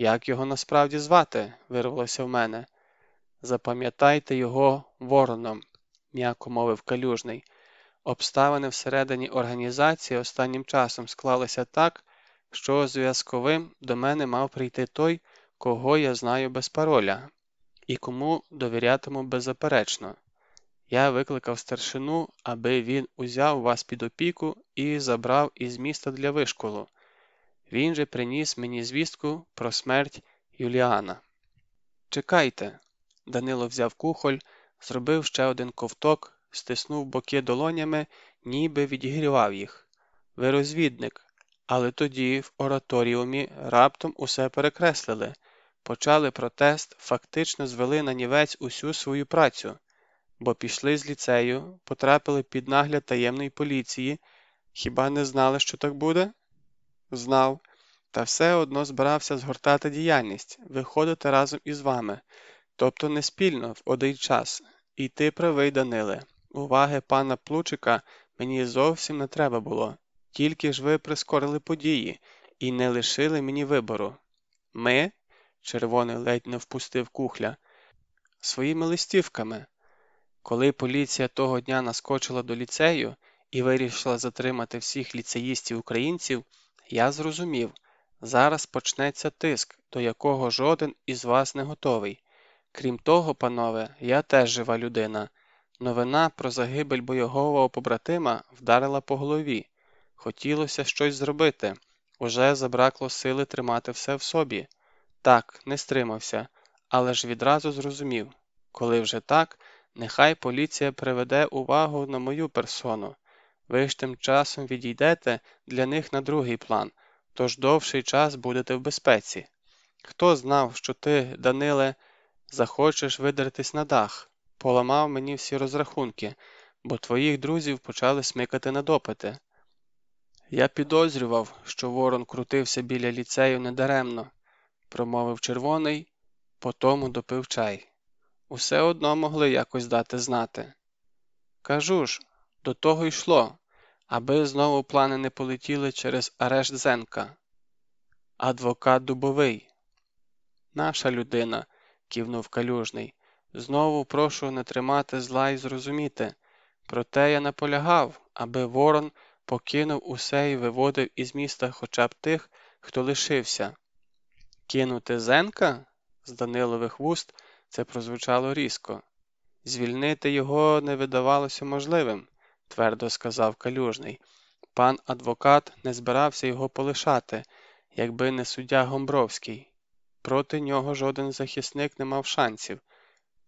Як його насправді звати? вирвалося в мене. Запам'ятайте його вороном, м'яко мовив калюжний. Обставини всередині організації останнім часом склалися так, що зв'язковим до мене мав прийти той, кого я знаю без пароля, і кому довірятиму беззаперечно. Я викликав старшину, аби він узяв вас під опіку і забрав із міста для вишколу. Він же приніс мені звістку про смерть Юліана. Чекайте. Данило взяв кухоль, зробив ще один ковток, стиснув боки долонями, ніби відігрівав їх. Ви розвідник, але тоді в ораторіумі раптом усе перекреслили, почали протест, фактично звели на нівець усю свою працю, бо пішли з ліцею, потрапили під нагляд таємної поліції. Хіба не знали, що так буде? Знав, та все одно збирався згортати діяльність, виходити разом із вами, тобто не спільно в один час. І ти правий, Даниле. Уваги пана Плучика мені зовсім не треба було, тільки ж ви прискорили події і не лишили мені вибору. Ми, червоний ледь не впустив кухля, своїми листівками. Коли поліція того дня наскочила до ліцею і вирішила затримати всіх ліцеїстів українців, я зрозумів, зараз почнеться тиск, до якого жоден із вас не готовий. Крім того, панове, я теж жива людина. Новина про загибель бойового побратима вдарила по голові. Хотілося щось зробити, уже забракло сили тримати все в собі. Так, не стримався, але ж відразу зрозумів коли вже так, нехай поліція приведе увагу на мою персону. Ви ж тим часом відійдете для них на другий план, тож довший час будете в безпеці. Хто знав, що ти, Даниле, захочеш видертись на дах, поламав мені всі розрахунки, бо твоїх друзів почали смикати на допити. Я підозрював, що ворон крутився біля ліцею недаремно, промовив червоний, потому допив чай. Усе одно могли якось дати знати. Кажу ж, до того йшло, аби знову плани не полетіли через арешт Зенка. Адвокат дубовий. Наша людина, кивнув калюжний. Знову прошу не тримати зла і зрозуміти. Проте я наполягав, аби ворон покинув усе і виводив із міста хоча б тих, хто лишився. Кинути Зенка? З Данилових вуст це прозвучало різко. Звільнити його не видавалося можливим, твердо сказав калюжний. Пан адвокат не збирався його полишати, якби не суддя Гомбровський. Проти нього жоден захисник не мав шансів.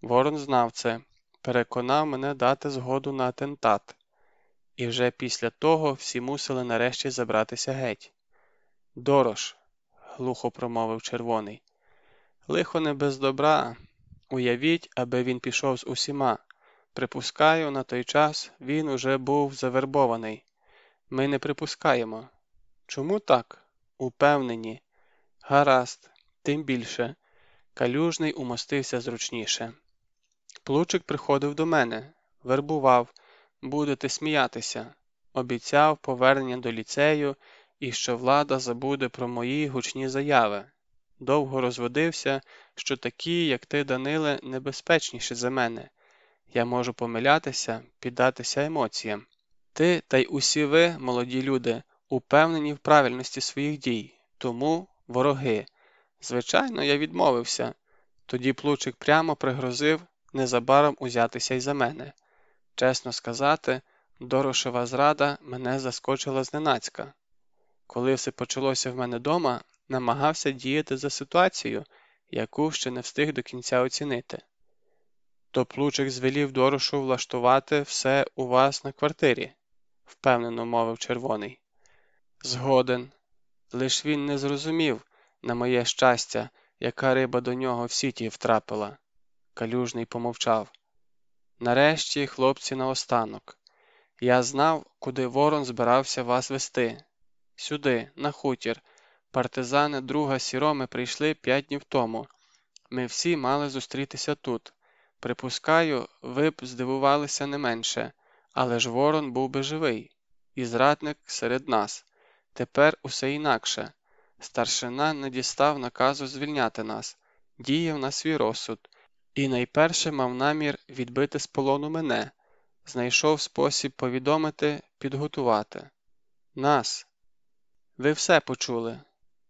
Ворон знав це, переконав мене дати згоду на атентат, і вже після того всі мусили нарешті забратися геть. Дорож, глухо промовив червоний. Лихо не без добра. Уявіть, аби він пішов з усіма. Припускаю, на той час він уже був завербований. Ми не припускаємо. Чому так? Упевнені. Гаразд, тим більше. Калюжний умостився зручніше. Плучик приходив до мене, вербував, будете сміятися, обіцяв повернення до ліцею і що влада забуде про мої гучні заяви. Довго розводився, що такі, як ти, Даниле, небезпечніші за мене. Я можу помилятися, піддатися емоціям. Ти та й усі ви, молоді люди, упевнені в правильності своїх дій, тому вороги. Звичайно, я відмовився. Тоді плучик прямо пригрозив незабаром узятися й за мене. Чесно сказати, Дорошева зрада мене заскочила зненацька. Коли все почалося в мене дома, намагався діяти за ситуацію, яку ще не встиг до кінця оцінити. То плучик звелів Дорошу влаштувати все у вас на квартирі, впевнено мовив червоний. Згоден. Лиш він не зрозумів, на моє щастя, яка риба до нього в сіті втрапила. Калюжний помовчав. Нарешті, хлопці, наостанок. Я знав, куди ворон збирався вас вести. Сюди, на хутір. Партизани друга сіроми прийшли п'ять днів тому. Ми всі мали зустрітися тут. Припускаю, ви б здивувалися не менше, але ж ворон був би живий, і зрадник серед нас. Тепер усе інакше. Старшина не дістав наказу звільняти нас, діяв на свій розсуд, і найперше мав намір відбити з полону мене, знайшов спосіб повідомити, підготувати. Нас. Ви все почули,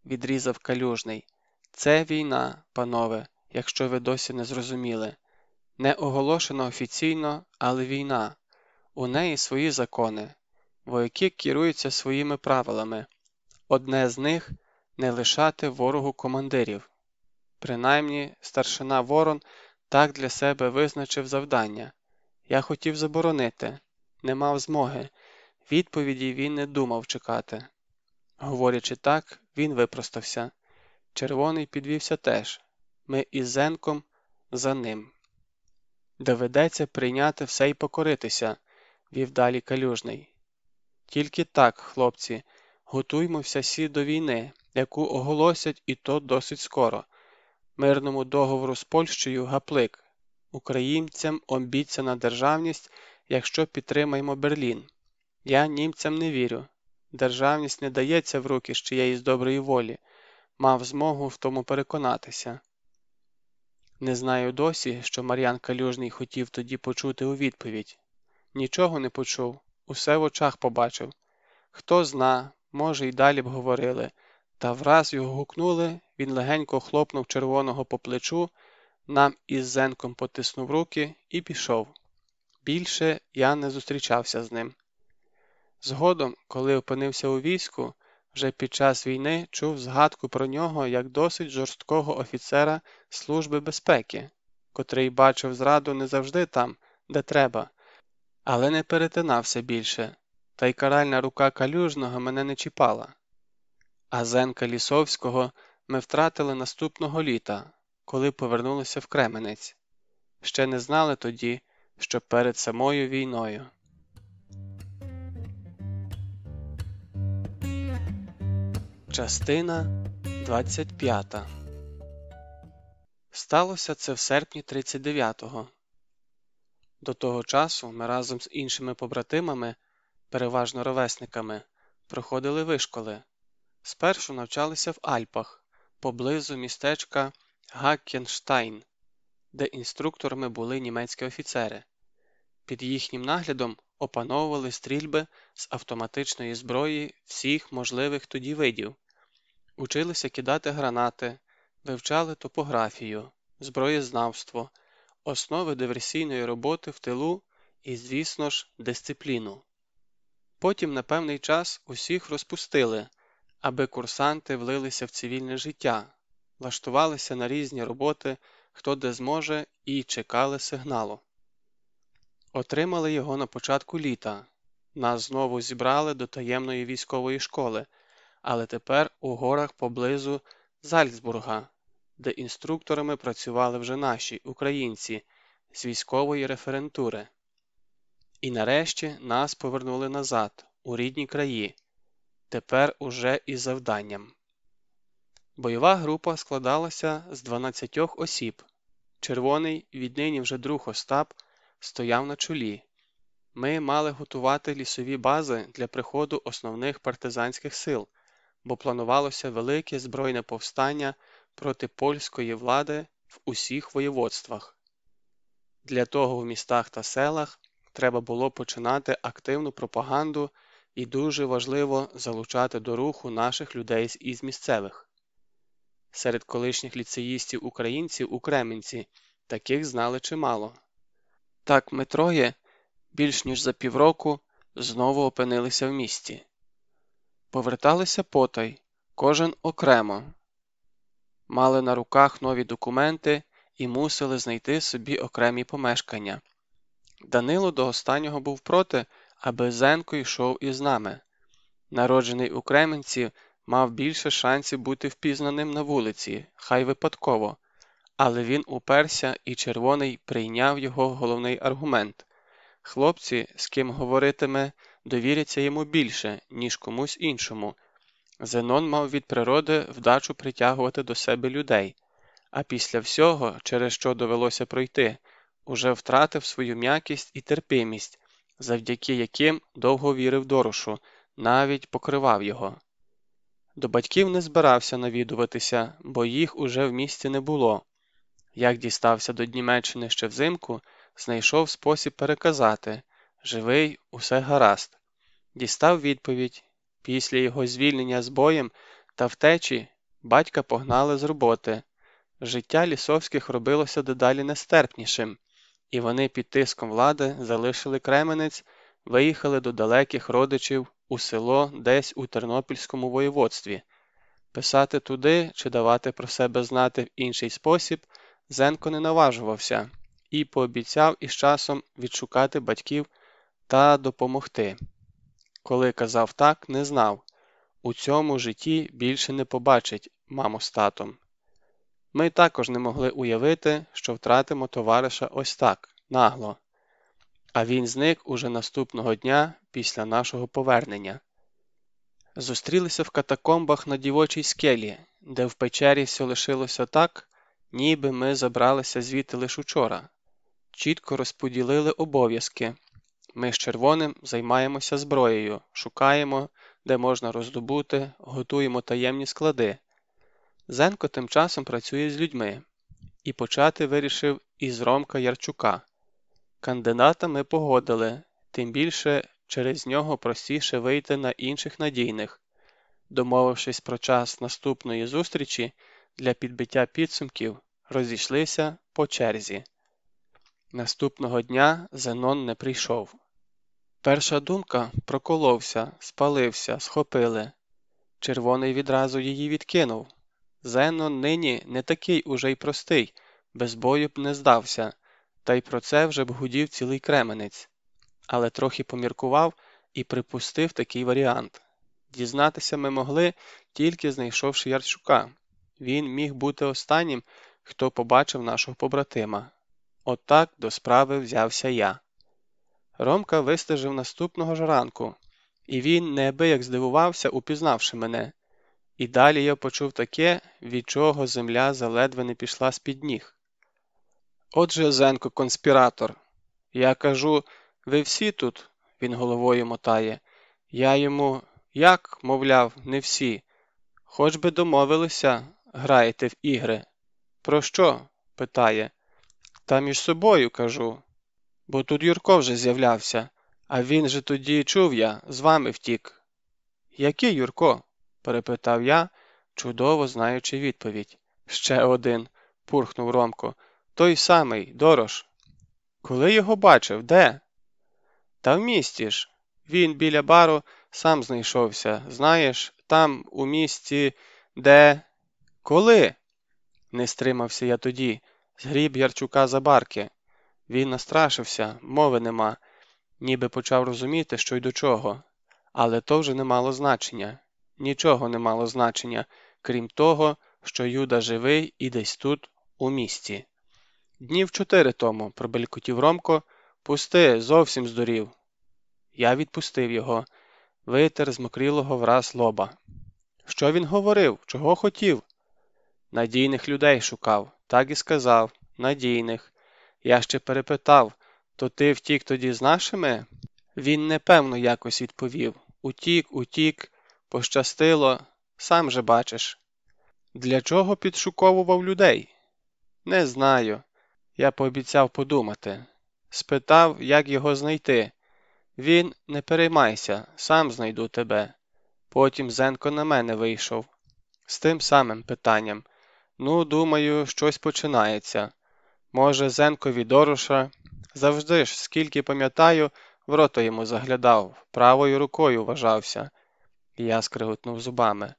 відрізав калюжний. Це війна, панове, якщо ви досі не зрозуміли. Не оголошена офіційно, але війна. У неї свої закони. Вояки керуються своїми правилами. Одне з них не лишати ворогу командирів. Принаймні, старшина Ворон так для себе визначив завдання. Я хотів заборонити, не мав змоги. Відповіді він не думав чекати. Говорячи так, він випростався. Червоний підвівся теж. Ми із Зенком за ним. Доведеться прийняти все й покоритися, вів далі калюжний. Тільки так, хлопці, готуймося всі до війни, яку оголосять і то досить скоро. Мирному договору з Польщею гаплик. Українцям обіцяна державність, якщо підтримаємо Берлін. Я німцям не вірю. Державність не дається в руки з чиєїсь доброї волі, мав змогу в тому переконатися. Не знаю досі, що Мар'ян Калюжний хотів тоді почути у відповідь. Нічого не почув, усе в очах побачив. Хто зна, може, й далі б говорили, та враз його гукнули, він легенько хлопнув червоного по плечу, нам із Зенком потиснув руки і пішов. Більше я не зустрічався з ним. Згодом, коли опинився у війську, вже під час війни чув згадку про нього як досить жорсткого офіцера Служби безпеки, котрий бачив зраду не завжди там, де треба, але не перетинався більше, та й каральна рука калюжного мене не чіпала. А Зенка Лісовського ми втратили наступного літа, коли повернулися в Кременець. Ще не знали тоді, що перед самою війною. Частина 25 Сталося це в серпні 39-го. До того часу ми разом з іншими побратимами, переважно ровесниками, проходили вишколи. Спершу навчалися в Альпах, поблизу містечка Гаккенштайн, де інструкторами були німецькі офіцери. Під їхнім наглядом опановували стрільби з автоматичної зброї всіх можливих тоді видів, училися кидати гранати, вивчали топографію, зброєзнавство, основи диверсійної роботи в тилу і, звісно ж, дисципліну. Потім на певний час усіх розпустили, аби курсанти влилися в цивільне життя, влаштувалися на різні роботи, хто де зможе, і чекали сигналу. Отримали його на початку літа. Нас знову зібрали до таємної військової школи, але тепер у горах поблизу Зальцбурга, де інструкторами працювали вже наші українці з військової референтури. І нарешті нас повернули назад, у рідні краї, тепер уже із завданням. Бойова група складалася з 12 осіб. Червоний, віднині вже друг Остап, стояв на чолі. Ми мали готувати лісові бази для приходу основних партизанських сил, бо планувалося велике збройне повстання проти польської влади в усіх воєводствах. Для того в містах та селах треба було починати активну пропаганду і дуже важливо залучати до руху наших людей із місцевих. Серед колишніх ліцеїстів українців у Кременці таких знали чимало. Так ми троє, більш ніж за півроку, знову опинилися в місті. Поверталися потай, кожен окремо, мали на руках нові документи і мусили знайти собі окремі помешкання. Данило до останнього був проти, аби Зенко йшов із нами. Народжений у Кременці мав більше шансів бути впізнаним на вулиці, хай випадково, але він уперся і червоний прийняв його головний аргумент хлопці, з ким говоритиме, довіряться йому більше, ніж комусь іншому. Зенон мав від природи вдачу притягувати до себе людей, а після всього, через що довелося пройти, уже втратив свою м'якість і терпимість, завдяки яким довго вірив Дорошу, навіть покривав його. До батьків не збирався навідуватися, бо їх уже в місті не було. Як дістався до Німеччини ще взимку, знайшов спосіб переказати живий, усе гаразд. Дістав відповідь після його звільнення з боєм та втечі батька погнали з роботи. Життя лісовських робилося дедалі нестерпнішим, і вони під тиском влади залишили Кременець, виїхали до далеких родичів у село десь у Тернопільському воєводстві. Писати туди чи давати про себе знати в інший спосіб Зенко не наважувався і пообіцяв із часом відшукати батьків та допомогти. Коли казав так, не знав у цьому житті більше не побачить маму з татом. Ми також не могли уявити, що втратимо товариша ось так, нагло, а він зник уже наступного дня після нашого повернення. Зустрілися в катакомбах на дівочій скелі, де в печері все лишилося так, ніби ми забралися звідти лише учора. Чітко розподілили обов'язки. Ми з червоним займаємося зброєю, шукаємо, де можна роздобути, готуємо таємні склади. Зенко тим часом працює з людьми і почати вирішив із Ромка Ярчука. Кандидата ми погодили, тим більше через нього простіше вийти на інших надійних. Домовившись про час наступної зустрічі для підбиття підсумків, розійшлися по черзі. Наступного дня Зенон не прийшов. Перша думка проколовся, спалився, схопили. Червоний відразу її відкинув. Зенон нині не такий уже й простий, без бою б не здався, та й про це вже б гудів цілий кременець. Але трохи поміркував і припустив такий варіант. Дізнатися ми могли, тільки знайшовши Ярчука. Він міг бути останнім, хто побачив нашого побратима. Отак до справи взявся я. Ромка вистежив наступного ж ранку, і він неабияк здивувався, упізнавши мене. І далі я почув таке, від чого земля заледве не пішла з під ніг. Отже, Зенко, конспіратор. Я кажу, ви всі тут, він головою мотає. Я йому як, мовляв, не всі. Хоч би домовилися, граєте в ігри. Про що? питає. Та між собою кажу. Бо тут Юрко вже з'являвся, а він же тоді чув я, з вами втік. Який Юрко? перепитав я, чудово знаючи відповідь. Ще один, пурхнув Ромко. Той самий, Дорош. Коли його бачив, де? Та в місті ж. Він біля бару сам знайшовся. Знаєш, там, у місті, де. Коли? Не стримався я тоді, згріб Ярчука за барки. Він настрашився, мови нема, ніби почав розуміти, що й до чого, але то вже не мало значення, нічого не мало значення, крім того, що Юда живий і десь тут, у місті. Днів чотири тому, пробелькотів Ромко, пусти, зовсім здурів. Я відпустив його, витер з мокрілого враз лоба. Що він говорив, чого хотів? Надійних людей шукав, так і сказав, надійних. Я ще перепитав то ти втік тоді з нашими? Він непевно якось відповів Утік, утік, пощастило, сам же бачиш. Для чого підшуковував людей? Не знаю. Я пообіцяв подумати. Спитав, як його знайти. Він, не переймайся, сам знайду тебе. Потім Зенко на мене вийшов. З тим самим питанням. Ну, думаю, щось починається. Може, Зенкові Дороша. Завжди ж, скільки пам'ятаю, в рото йому заглядав, правою рукою вважався. Я скриготнув зубами.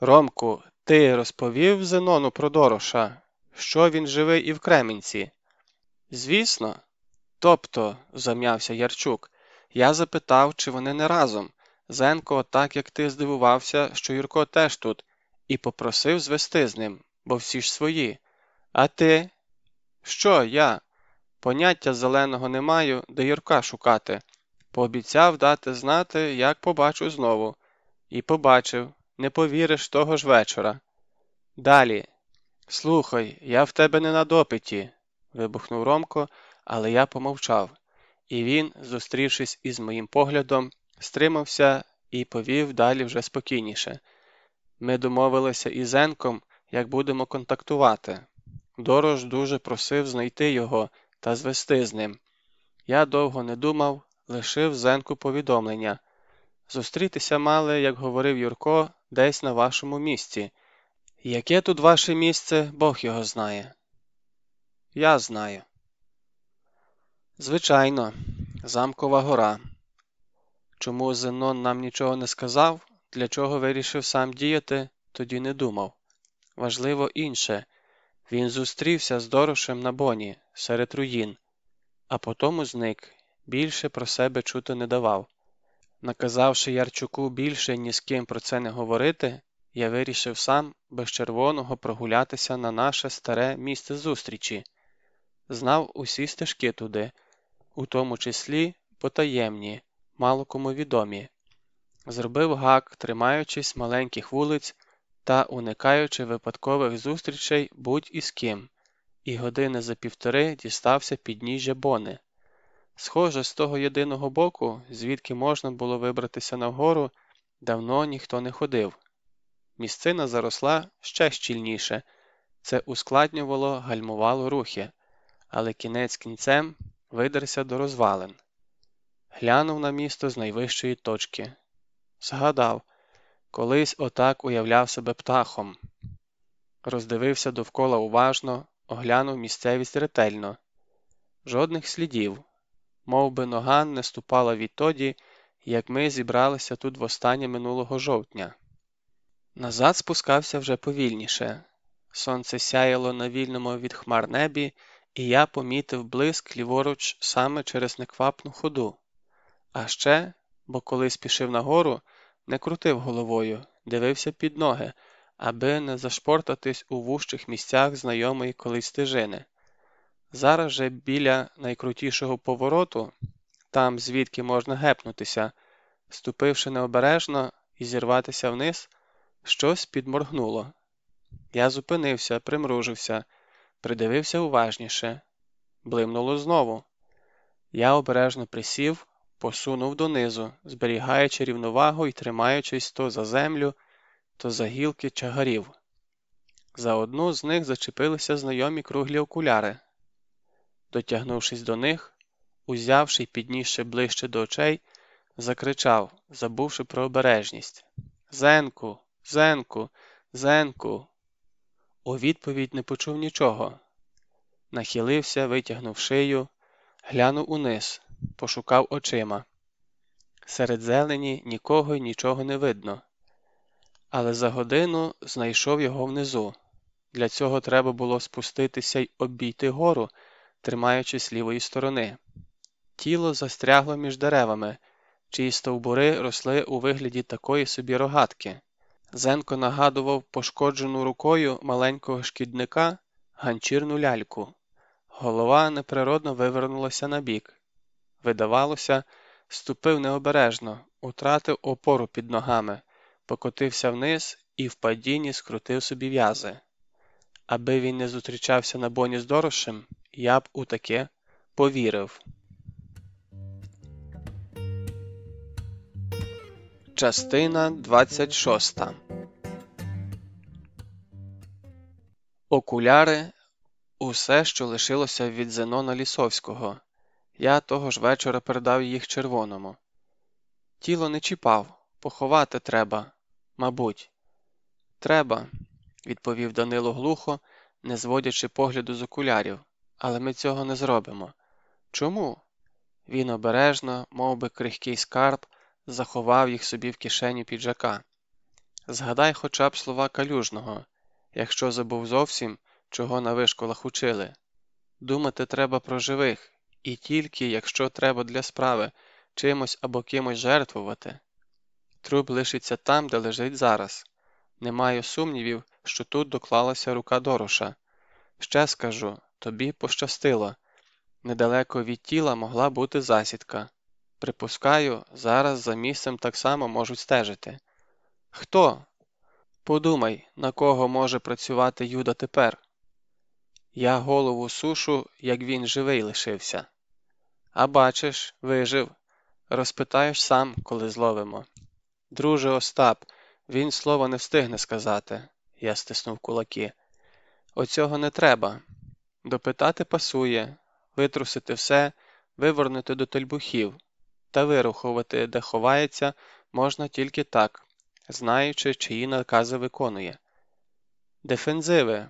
Ромку, ти розповів Зенону про Дороша, що він живий і в Кременці? Звісно. Тобто, зам'явся Ярчук, я запитав, чи вони не разом. Зенко, так як ти здивувався, що Юрко теж тут, і попросив звести з ним, бо всі ж свої. А ти? Що я? Поняття зеленого не маю, де Юрка шукати. Пообіцяв дати знати, як побачу знову. І побачив, не повіриш того ж вечора. Далі. Слухай, я в тебе не на допиті, вибухнув Ромко, але я помовчав, і він, зустрівшись із моїм поглядом, стримався і повів далі вже спокійніше. Ми домовилися із Зенком, як будемо контактувати. Дорож дуже просив знайти його та звести з ним. Я довго не думав, лишив Зенку повідомлення. Зустрітися мали, як говорив Юрко, десь на вашому місці. Яке тут ваше місце, Бог його знає. Я знаю. Звичайно, замкова гора. Чому Зенон нам нічого не сказав, для чого вирішив сам діяти, тоді не думав. Важливо інше він зустрівся з Дорошем на боні серед руїн, а потому зник, більше про себе чути не давав. Наказавши Ярчуку більше ні з ким про це не говорити, я вирішив сам без червоного прогулятися на наше старе місце зустрічі, знав усі стежки туди, у тому числі потаємні, мало кому відомі. Зробив гак, тримаючись маленьких вулиць та уникаючи випадкових зустрічей будь із ким, і години за півтори дістався підніжжя Бони. Схоже, з того єдиного боку, звідки можна було вибратися нагору, давно ніхто не ходив. Місцина заросла ще щільніше, це ускладнювало, гальмувало рухи, але кінець кінцем видерся до розвалин. Глянув на місто з найвищої точки. Згадав, колись отак уявляв себе птахом. Роздивився довкола уважно, оглянув місцевість ретельно. Жодних слідів, Мов би нога не ступала відтоді, як ми зібралися тут востаннє минулого жовтня. Назад спускався вже повільніше. Сонце сяяло на вільному від хмар небі, і я помітив блиск ліворуч саме через неквапну ходу. А ще, бо коли спішив нагору, не крутив головою, дивився під ноги, аби не зашпортатись у вужчих місцях знайомої колись стежини. Зараз же біля найкрутішого повороту, там звідки можна гепнутися, ступивши необережно і зірватися вниз, щось підморгнуло. Я зупинився, примружився, придивився уважніше. Блимнуло знову. Я обережно присів, посунув донизу, зберігаючи рівновагу і тримаючись то за землю, то за гілки чагарів. За одну з них зачепилися знайомі круглі окуляри. Дотягнувшись до них, узявши й піднісши ближче до очей, закричав, забувши про обережність Зенку, Зенку, Зенку. У відповідь не почув нічого. Нахилився, витягнув шию, глянув униз, пошукав очима. Серед зелені нікого й нічого не видно. Але за годину знайшов його внизу. Для цього треба було спуститися й обійти гору тримаючись лівої сторони. Тіло застрягло між деревами, чиї стовбури росли у вигляді такої собі рогатки. Зенко нагадував пошкоджену рукою маленького шкідника ганчірну ляльку. Голова неприродно вивернулася набік. Видавалося, ступив необережно, утратив опору під ногами, покотився вниз і в падінні скрутив собі в'язи. Аби він не зустрічався на боні з Дорошем, я б у таке повірив. Частина 26 Окуляри усе, що лишилося від Зенона Лісовського. Я того ж вечора передав їх червоному. Тіло не чіпав, поховати треба, мабуть. Треба, відповів Данило глухо, не зводячи погляду з окулярів але ми цього не зробимо. Чому? Він обережно, мов би крихкий скарб, заховав їх собі в кишеню піджака. Згадай хоча б слова калюжного, якщо забув зовсім, чого на вишколах учили. Думати треба про живих, і тільки, якщо треба для справи, чимось або кимось жертвувати. Труп лишиться там, де лежить зараз. Не маю сумнівів, що тут доклалася рука Дороша. Ще скажу Тобі пощастило. Недалеко від тіла могла бути засідка. Припускаю, зараз за місцем так само можуть стежити. Хто? Подумай, на кого може працювати Юда тепер. Я голову сушу, як він живий лишився. А бачиш, вижив. Розпитаєш сам, коли зловимо. Друже Остап, Він слова не встигне сказати, я стиснув кулаки. Оцього не треба. Допитати пасує, витрусити все, вивернути до тельбухів, та вирухувати, де ховається, можна тільки так, знаючи, чиї накази виконує. Дефензиви,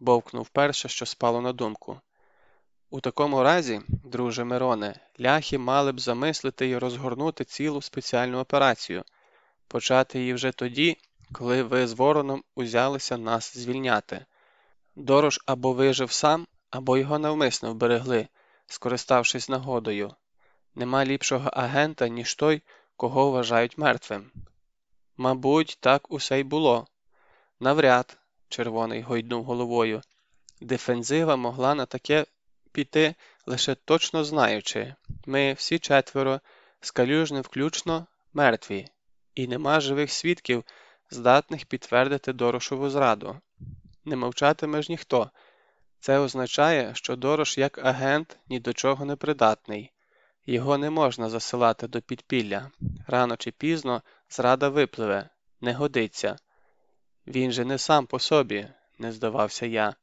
бовкнув перше, що спало на думку. У такому разі, друже Мироне, ляхи мали б замислити і розгорнути цілу спеціальну операцію, почати її вже тоді, коли ви з вороном узялися нас звільняти. Дорож або вижив сам, або його навмисно вберегли, скориставшись нагодою. Нема ліпшого агента, ніж той, кого вважають мертвим. Мабуть, так усе й було. Навряд, червоний гойднув головою. Дефензива могла на таке піти, лише точно знаючи ми всі четверо, скалюжне включно, мертві, і нема живих свідків, здатних підтвердити Дорошову зраду. Не мовчатиме ж ніхто. Це означає, що Дорош як агент ні до чого не придатний. Його не можна засилати до підпілля. Рано чи пізно зрада випливе, не годиться. Він же не сам по собі, не здавався я.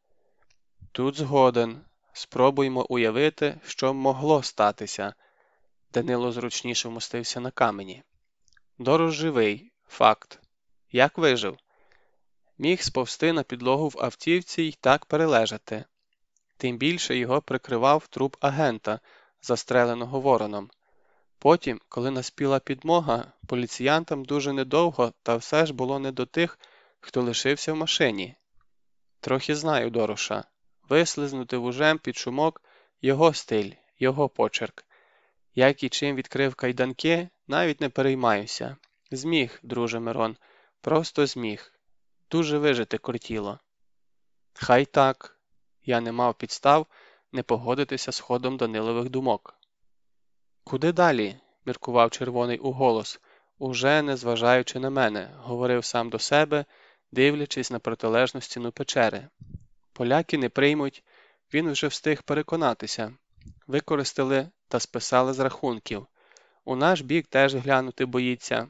Тут згоден. Спробуймо уявити, що могло статися. Данило зручніше вмостився на камені. Дорож живий, факт. Як вижив? Міг сповзти на підлогу в автівці й так перележати. Тим більше його прикривав труп агента, застреленого вороном. Потім, коли наспіла підмога, поліціянтам дуже недовго, та все ж було не до тих, хто лишився в машині. Трохи знаю Дороша. Вислизнути вужем під шумок його стиль, його почерк. Як і чим відкрив кайданки, навіть не переймаюся. Зміг, друже Мирон, просто зміг. Дуже вижити кортіло. Хай так. Я не мав підстав не погодитися з ходом Данилових думок. Куди далі? міркував червоний уголос, уже не зважаючи на мене, говорив сам до себе, дивлячись на протилежну стіну печери. Поляки не приймуть, він вже встиг переконатися. Використали та списали з рахунків. У наш бік теж глянути боїться.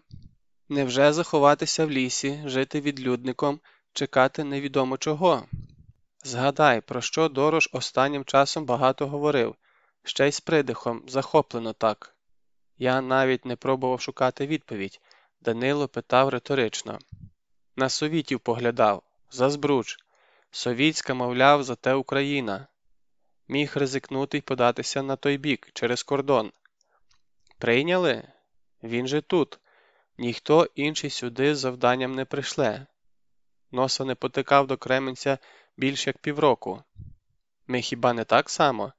Невже заховатися в лісі, жити відлюдником, чекати невідомо чого? Згадай, про що Дорож останнім часом багато говорив, ще й з придихом, захоплено так. Я навіть не пробував шукати відповідь. Данило питав риторично. На совітів поглядав, за збруч. Совітська, мовляв, зате Україна. Міг ризикнути й податися на той бік, через кордон. Прийняли? Він же тут. Ніхто інший сюди з завданням не прийшле. Носа не потикав до Кременця більш як півроку. Ми хіба не так само?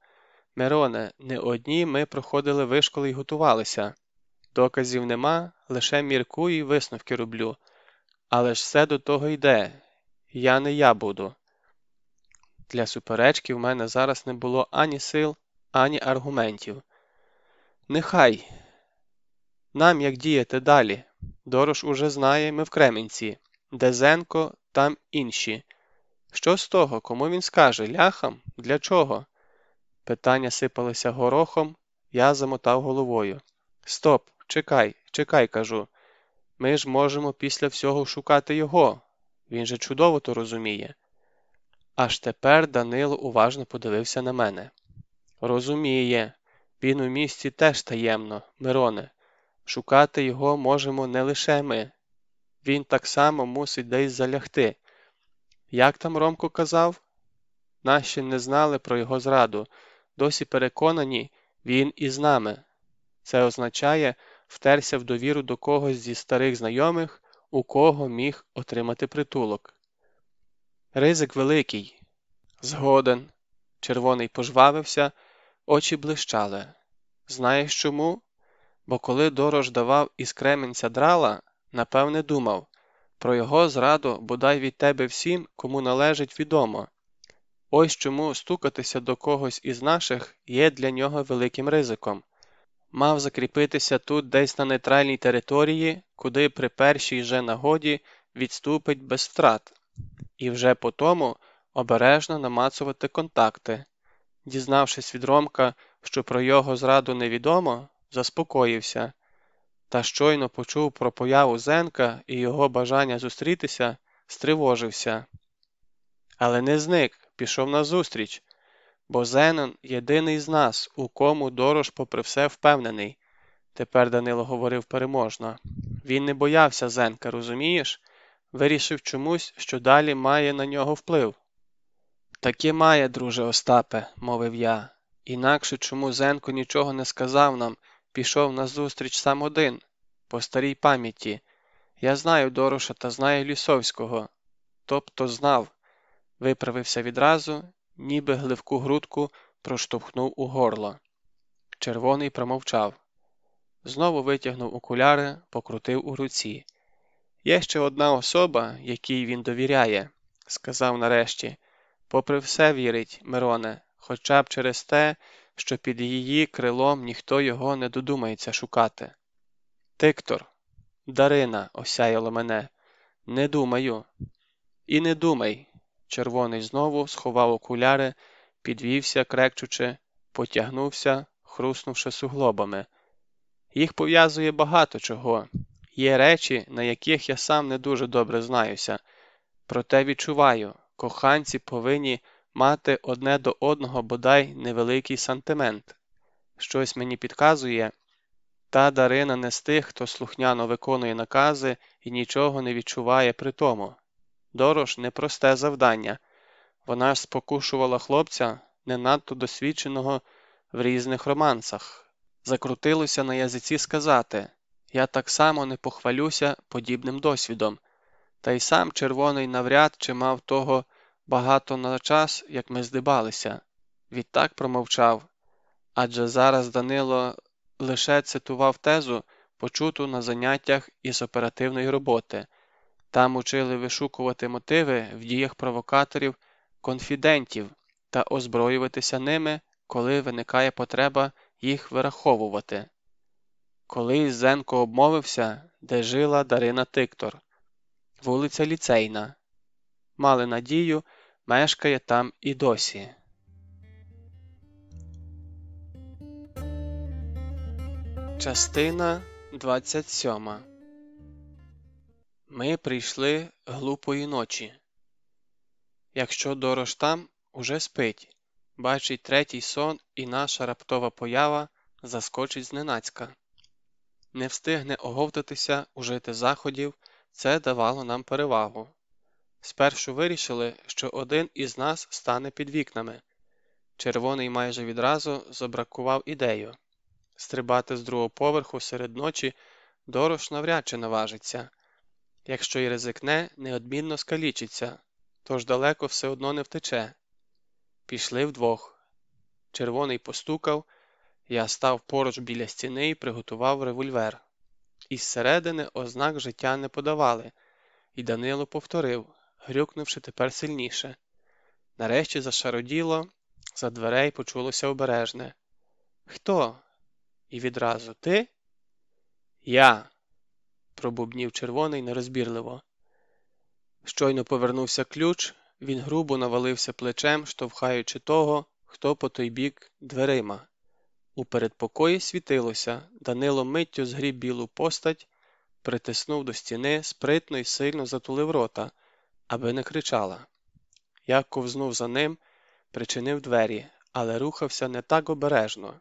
Мироне, не одні ми проходили вишколи й готувалися. Доказів нема, лише міркую і висновки роблю. Але ж все до того йде. Я не я буду. Для суперечки в мене зараз не було ані сил, ані аргументів. Нехай. Нам як діяти далі. Дорош уже знає, ми в Кременці. Дезенко, там інші. Що з того, кому він скаже? Ляхам? Для чого? Питання сипалися горохом, я замотав головою. Стоп, чекай, чекай, кажу. Ми ж можемо після всього шукати його. Він же чудово то розуміє. Аж тепер Данило уважно подивився на мене. Розуміє, він у місті теж таємно, Мироне. Шукати його можемо не лише ми. Він так само мусить десь залягти. Як там Ромко казав? Наші не знали про його зраду, досі переконані, він із нами. Це означає втерся в довіру до когось зі старих знайомих, у кого міг отримати притулок. Ризик великий. Згоден. Червоний пожвавився, очі блищали. Знаєш чому? Бо коли Дорож давав із Кременця драла, напевне, думав про його зраду бодай від тебе всім, кому належить відомо. Ось чому стукатися до когось із наших є для нього великим ризиком. Мав закріпитися тут десь на нейтральній території, куди при першій же нагоді відступить без втрат і вже по тому обережно намацувати контакти. Дізнавшись від Ромка, що про його зраду невідомо, заспокоївся. та щойно почув про появу Зенка і його бажання зустрітися, стривожився. Але не зник, пішов назустріч, бо Зенон єдиний з нас, у кому Дорош, попри все, впевнений. Тепер Данило говорив переможно. Він не боявся Зенка, розумієш? Вирішив чомусь, що далі має на нього вплив. Таки має, друже Остапе, мовив я. Інакше чому Зенко нічого не сказав нам, пішов назустріч сам один, по старій пам'яті. Я знаю Дороша та знаю Лісовського. Тобто знав, виправився відразу, ніби гливку грудку проштовхнув у горло. Червоний промовчав. Знову витягнув окуляри, покрутив у руці. Є ще одна особа, якій він довіряє, сказав нарешті. Попри все вірить, Мироне, хоча б через те, що під її крилом ніхто його не додумається шукати. Тиктор, Дарина, осяяло мене. Не думаю. І не думай. Червоний знову сховав окуляри, підвівся, крекчучи, потягнувся, хруснувши суглобами. Їх пов'язує багато чого. Є речі, на яких я сам не дуже добре знаюся, проте відчуваю, коханці повинні мати одне до одного бодай невеликий сантимент. Щось мені підказує, та Дарина не з тих, хто слухняно виконує накази і нічого не відчуває при тому. Дорож непросте завдання. Вона ж спокушувала хлопця, не надто досвідченого в різних романсах. Закрутилося на язиці сказати я так само не похвалюся подібним досвідом, та й сам червоний навряд чи мав того багато на час, як ми здибалися. Відтак промовчав адже зараз Данило лише цитував тезу, почуту на заняттях із оперативної роботи. Там учили вишукувати мотиви в діях провокаторів, конфідентів та озброюватися ними, коли виникає потреба їх вираховувати. Колись Зенко обмовився, де жила Дарина Тиктор, вулиця Ліцейна. Мали надію, мешкає там і досі. Частина 27 Ми прийшли глупої ночі. Якщо дорож там уже спить, бачить третій сон, і наша раптова поява заскочить зненацька. Не встигне оговтатися, ужити заходів, це давало нам перевагу. Спершу вирішили, що один із нас стане під вікнами. Червоний майже відразу забракував ідею стрибати з другого поверху серед ночі дорож навряд чи наважиться. Якщо й ризикне, неодмінно скалічиться, тож далеко все одно не втече. Пішли вдвох. Червоний постукав, я став поруч біля стіни і приготував револьвер. Із середини ознак життя не подавали, і Данило повторив, грюкнувши тепер сильніше. Нарешті зашароділо, за дверей почулося обережне. Хто? І відразу ти? Я. пробубнів червоний нерозбірливо. Щойно повернувся ключ, він грубо навалився плечем, штовхаючи того, хто по той бік дверима. У передпокої світилося, Данило миттю згріб білу постать, притиснув до стіни, спритно й сильно затулив рота, аби не кричала. Я ковзнув за ним, причинив двері, але рухався не так обережно.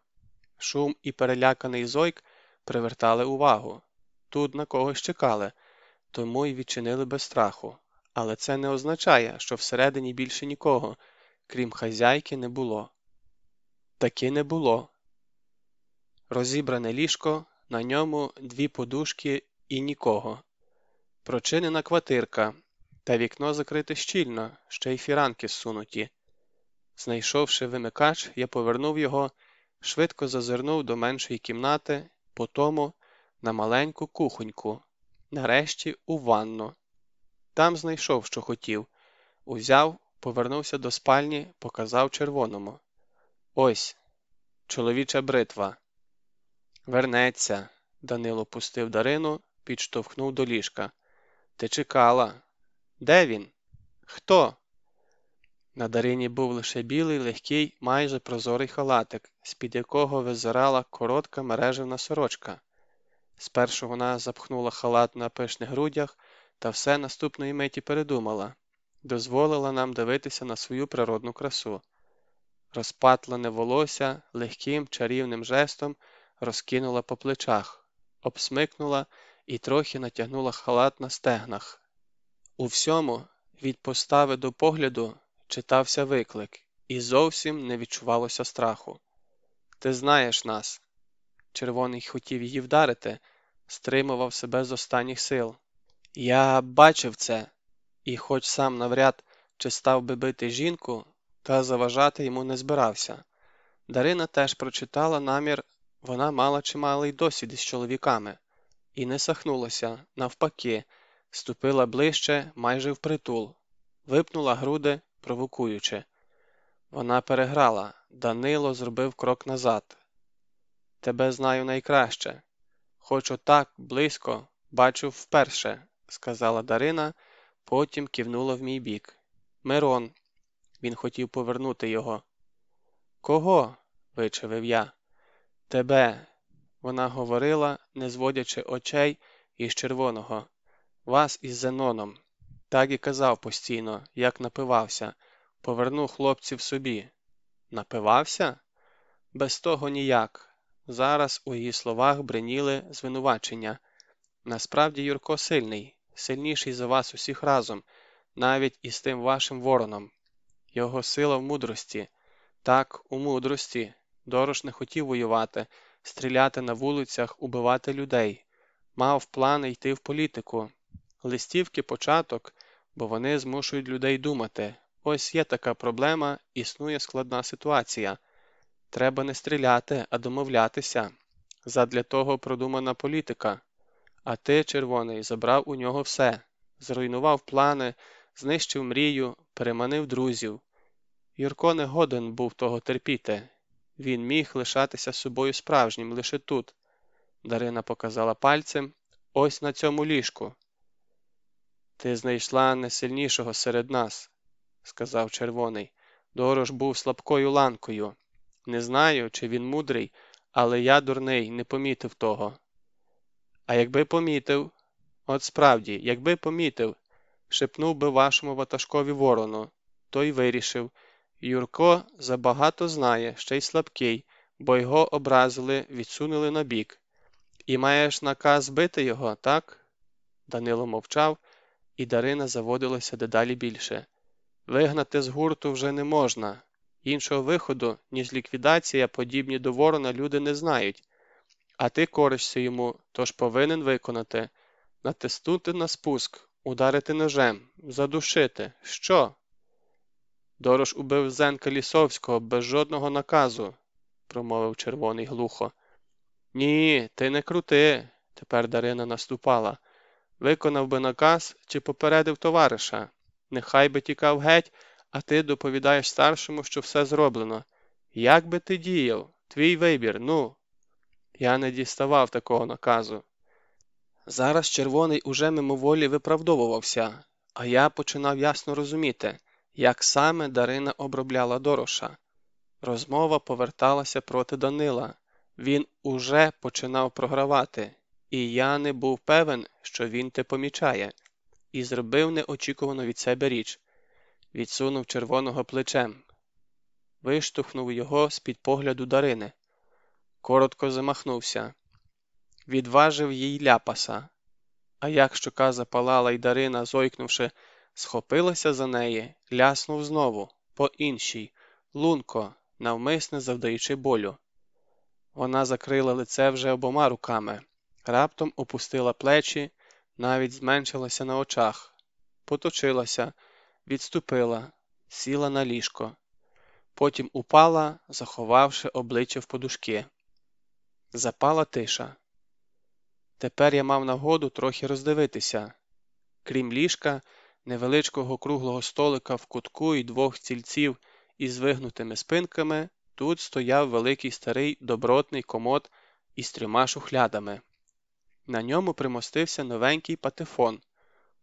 Шум і переляканий зойк привертали увагу. Тут на когось чекали, тому й відчинили без страху. Але це не означає, що всередині більше нікого, крім хазяйки, не було. Таки не було. Розібране ліжко, на ньому дві подушки і нікого. Прочинена квартирка, та вікно закрите щільно, ще й фіранки зсунуті. Знайшовши вимикач, я повернув його, швидко зазирнув до меншої кімнати, потому на маленьку кухоньку, нарешті у ванну. Там знайшов, що хотів, узяв, повернувся до спальні, показав червоному. Ось, чоловіча бритва. Вернеться. Данило пустив Дарину, підштовхнув до ліжка. Ти чекала. Де він? Хто? На Дарині був лише білий, легкий, майже прозорий халатик, з-під якого визирала коротка мережевна сорочка. Спершу вона запхнула халат на пишних грудях, та все наступної миті передумала, дозволила нам дивитися на свою природну красу. Розпатлене волосся легким чарівним жестом розкинула по плечах, обсмикнула і трохи натягнула халат на стегнах. У всьому, від постави до погляду, читався виклик, і зовсім не відчувалося страху. Ти знаєш нас. Червоний хотів її вдарити, стримував себе з останніх сил. Я бачив це, і, хоч сам навряд чи став би бити жінку, та заважати йому не збирався. Дарина теж прочитала намір, вона мала чималий досвід із чоловіками, і не сахнулася, навпаки, ступила ближче майже впритул, випнула груди, провокуючи. Вона переграла, Данило зробив крок назад. Тебе знаю найкраще. Хоч отак близько бачив вперше, сказала Дарина, потім кивнула в мій бік. Мирон. Він хотів повернути його. Кого? вичавив я. Тебе. Вона говорила, не зводячи очей із червоного. Вас із Зеноном. Так і казав постійно, як напивався. Поверну хлопців собі. Напивався? Без того ніяк. Зараз у її словах бриніли звинувачення. Насправді Юрко сильний, сильніший за вас усіх разом, навіть із тим вашим вороном. Його сила в мудрості. Так, у мудрості. Дорош не хотів воювати, стріляти на вулицях, убивати людей. Мав плани йти в політику. Листівки початок, бо вони змушують людей думати. Ось є така проблема, існує складна ситуація. Треба не стріляти, а домовлятися. Задля того продумана політика. А ти, червоний, забрав у нього все, зруйнував плани, знищив мрію, переманив друзів. Юрко не годен був того терпіти. Він міг лишатися собою справжнім лише тут. Дарина показала пальцем ось на цьому ліжку. Ти знайшла найсильнішого серед нас, сказав червоний. Дорож був слабкою ланкою. Не знаю, чи він мудрий, але я, дурний, не помітив того. А якби помітив, от справді, якби помітив, шепнув би вашому ватажкові ворону, той вирішив Юрко забагато знає, ще й слабкий, бо його образили, відсунули набік. І маєш наказ бити його, так? Данило мовчав, і Дарина заводилася дедалі більше. Вигнати з гурту вже не можна. Іншого виходу, ніж ліквідація, подібні до ворона, люди не знають. А ти коришся йому, тож повинен виконати, натиснути на спуск, ударити ножем, задушити. Що? Дорож убив Зенка Лісовського без жодного наказу, промовив червоний глухо. Ні, ти не крути, тепер Дарина наступала. Виконав би наказ чи попередив товариша. Нехай би тікав геть, а ти доповідаєш старшому, що все зроблено. Як би ти діяв? Твій вибір, ну. Я не діставав такого наказу. Зараз червоний уже мимоволі виправдовувався, а я починав ясно розуміти, як саме Дарина обробляла Дороша. Розмова поверталася проти Данила. Він уже починав програвати, і я не був певен, що він те помічає, і зробив неочікувану від себе річ відсунув червоного плечем, виштовхнув його з під погляду Дарини, коротко замахнувся, відважив їй ляпаса. А як щока запалала й Дарина, зойкнувши, схопилася за неї, ляснув знову, по іншій, лунко, навмисне завдаючи болю. Вона закрила лице вже обома руками, раптом опустила плечі, навіть зменшилася на очах, поточилася, відступила, сіла на ліжко, потім упала, заховавши обличчя в подушки. Запала тиша. Тепер я мав нагоду трохи роздивитися. Крім ліжка, невеличкого круглого столика в кутку і двох стільців із вигнутими спинками, тут стояв великий старий добротний комод із трьома шухлядами. На ньому примостився новенький патефон,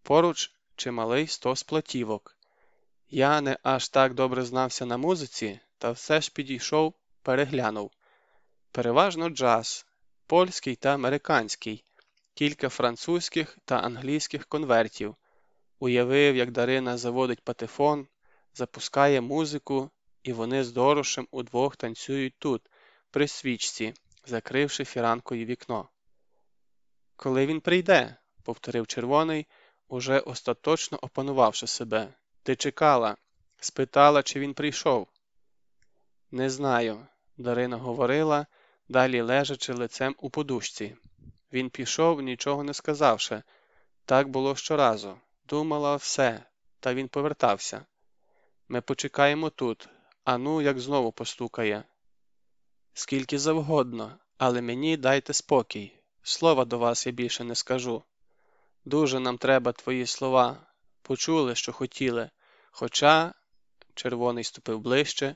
поруч чималий стос платівок. Я не аж так добре знався на музиці, та все ж підійшов, переглянув. Переважно джаз, польський та американський, кілька французьких та англійських конвертів, уявив, як Дарина заводить патефон, запускає музику, і вони з Дорошем удвох танцюють тут, при свічці, закривши фіранкою вікно. Коли він прийде, повторив червоний, уже остаточно опанувавши себе. Ти чекала, спитала, чи він прийшов. Не знаю, Дарина говорила, далі лежачи лицем у подушці. Він пішов, нічого не сказавши. Так було щоразу. Думала все, та він повертався. Ми почекаємо тут, а ну, як знову постукає. Скільки завгодно, але мені дайте спокій. Слова до вас я більше не скажу. Дуже нам треба твої слова. Почули, що хотіли. Хоча, червоний ступив ближче.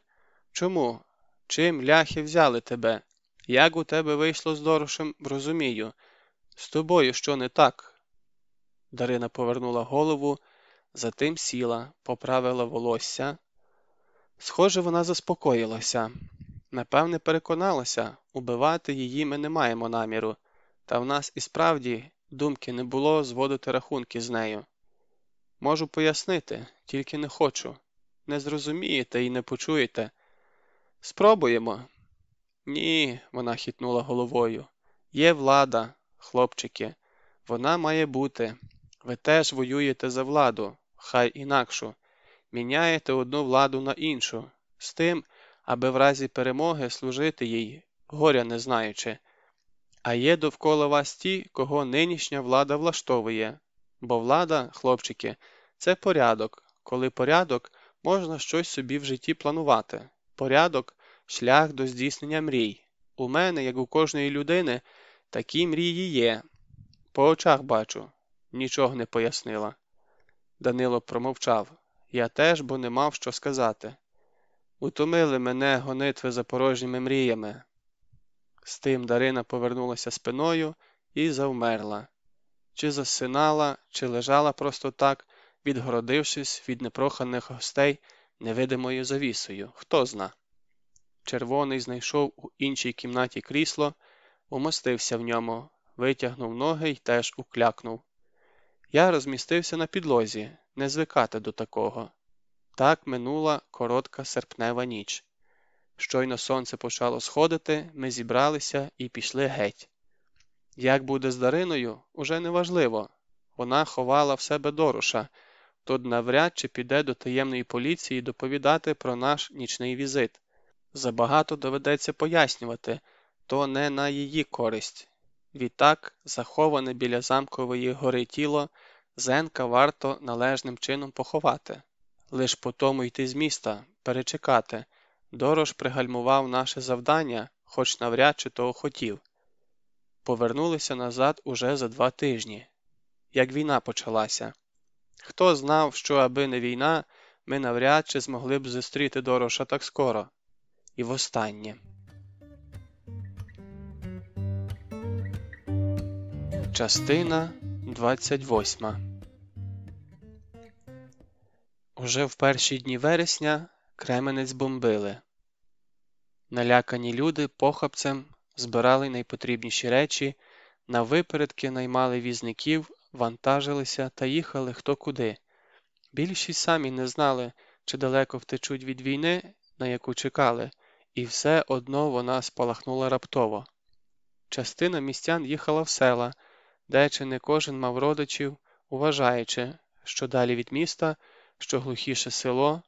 Чому? Чим ляхи взяли тебе? Як у тебе вийшло з Дорошем, розумію. З тобою що не так? Дарина повернула голову, затим сіла, поправила волосся. Схоже, вона заспокоїлася. Напевне, переконалася, убивати її ми не маємо наміру, та в нас і справді думки не було зводити рахунки з нею. Можу пояснити, тільки не хочу. Не зрозумієте і не почуєте. Спробуємо. Ні, вона хитнула головою. Є влада, хлопчики, вона має бути. Ви теж воюєте за владу, хай інакшу, міняєте одну владу на іншу, з тим, аби в разі перемоги служити їй, горя не знаючи. А є довкола вас ті, кого нинішня влада влаштовує, бо влада, хлопчики, це порядок, коли порядок можна щось собі в житті планувати. Порядок шлях до здійснення мрій. У мене, як у кожної людини, такі мрії є. По очах бачу, нічого не пояснила. Данило промовчав. Я теж, бо не мав що сказати. Утомили мене гонитви за порожніми мріями. З тим Дарина повернулася спиною і завмерла. Чи засинала, чи лежала просто так, відгородившись від непроханих гостей невидимою завісою, хто зна. Червоний знайшов у іншій кімнаті крісло, умостився в ньому, витягнув ноги й теж уклякнув. Я розмістився на підлозі, не звикати до такого. Так минула коротка серпнева ніч. Щойно сонце почало сходити, ми зібралися і пішли геть. Як буде з Дариною, уже неважливо. Вона ховала в себе дороша, то навряд чи піде до таємної поліції доповідати про наш нічний візит. Забагато доведеться пояснювати, то не на її користь. Відтак, заховане біля замкової гори тіло, Зенка варто належним чином поховати, лиш по тому йти з міста, перечекати. Дорож пригальмував наше завдання, хоч навряд чи того хотів. Повернулися назад уже за два тижні, як війна почалася. Хто знав, що, аби не війна, ми навряд чи змогли б зустріти Дороша так скоро. І востаннє. Частина 28 Уже в перші дні вересня Кременець бомбили. Налякані люди похапцем збирали найпотрібніші речі, на випередки наймали візників, вантажилися та їхали хто куди. Більшість самі не знали, чи далеко втечуть від війни, на яку чекали, і все одно вона спалахнула раптово. Частина містян їхала в села, де чи не кожен мав родичів, уважаючи, що далі від міста, що глухіше село,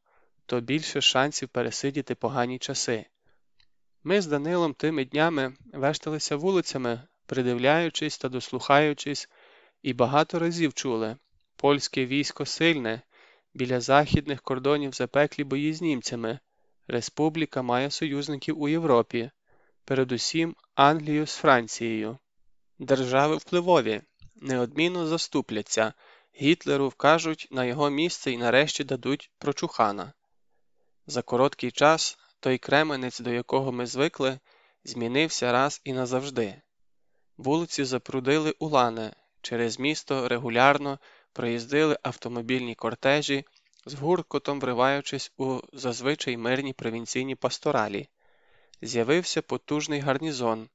то більше шансів пересидіти погані часи. Ми з Данилом тими днями вешталися вулицями, придивляючись та дослухаючись, і багато разів чули польське військо сильне, біля західних кордонів запеклі бої з німцями. Республіка має союзників у Європі, передусім Англію з Францією. Держави впливові, неодмінно заступляться, Гітлеру вкажуть на його місце і нарешті дадуть прочухана. За короткий час той кременець, до якого ми звикли, змінився раз і назавжди. Вулиці запрудили улани, через місто регулярно проїздили автомобільні кортежі, з гуркотом вриваючись у зазвичай мирні провінційні пасторалі. З'явився потужний гарнізон,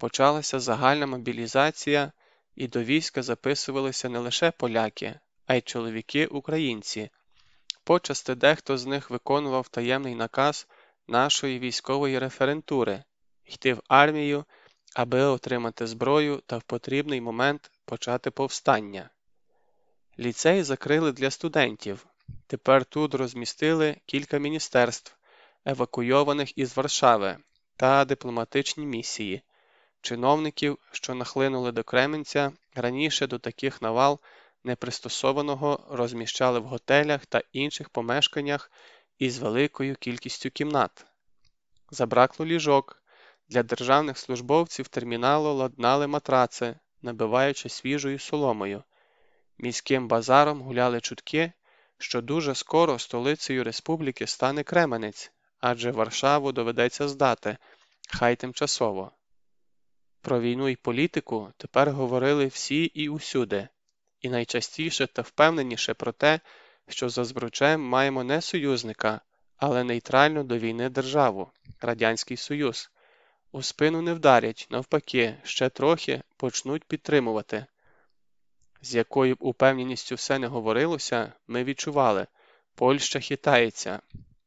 почалася загальна мобілізація, і до війська записувалися не лише поляки, а й чоловіки українці. Почасти дехто з них виконував таємний наказ нашої військової референтури йти в армію, аби отримати зброю та в потрібний момент почати повстання. Ліцей закрили для студентів. Тепер тут розмістили кілька міністерств, евакуйованих із Варшави, та дипломатичні місії. Чиновників, що нахлинули до Кременця, раніше до таких навал непристосованого розміщали в готелях та інших помешканнях із великою кількістю кімнат. Забракло ліжок. Для державних службовців терміналу ладнали матраци, набиваючи свіжою соломою. Міським базаром гуляли чутки, що дуже скоро столицею республіки стане Кременець, адже Варшаву доведеться здати, хай тимчасово. Про війну і політику тепер говорили всі і усюди, і найчастіше та впевненіше про те, що за збручем маємо не союзника, але нейтральну до війни державу Радянський Союз. У спину не вдарять, навпаки, ще трохи почнуть підтримувати. З якою б упевненістю все не говорилося, ми відчували Польща хитається.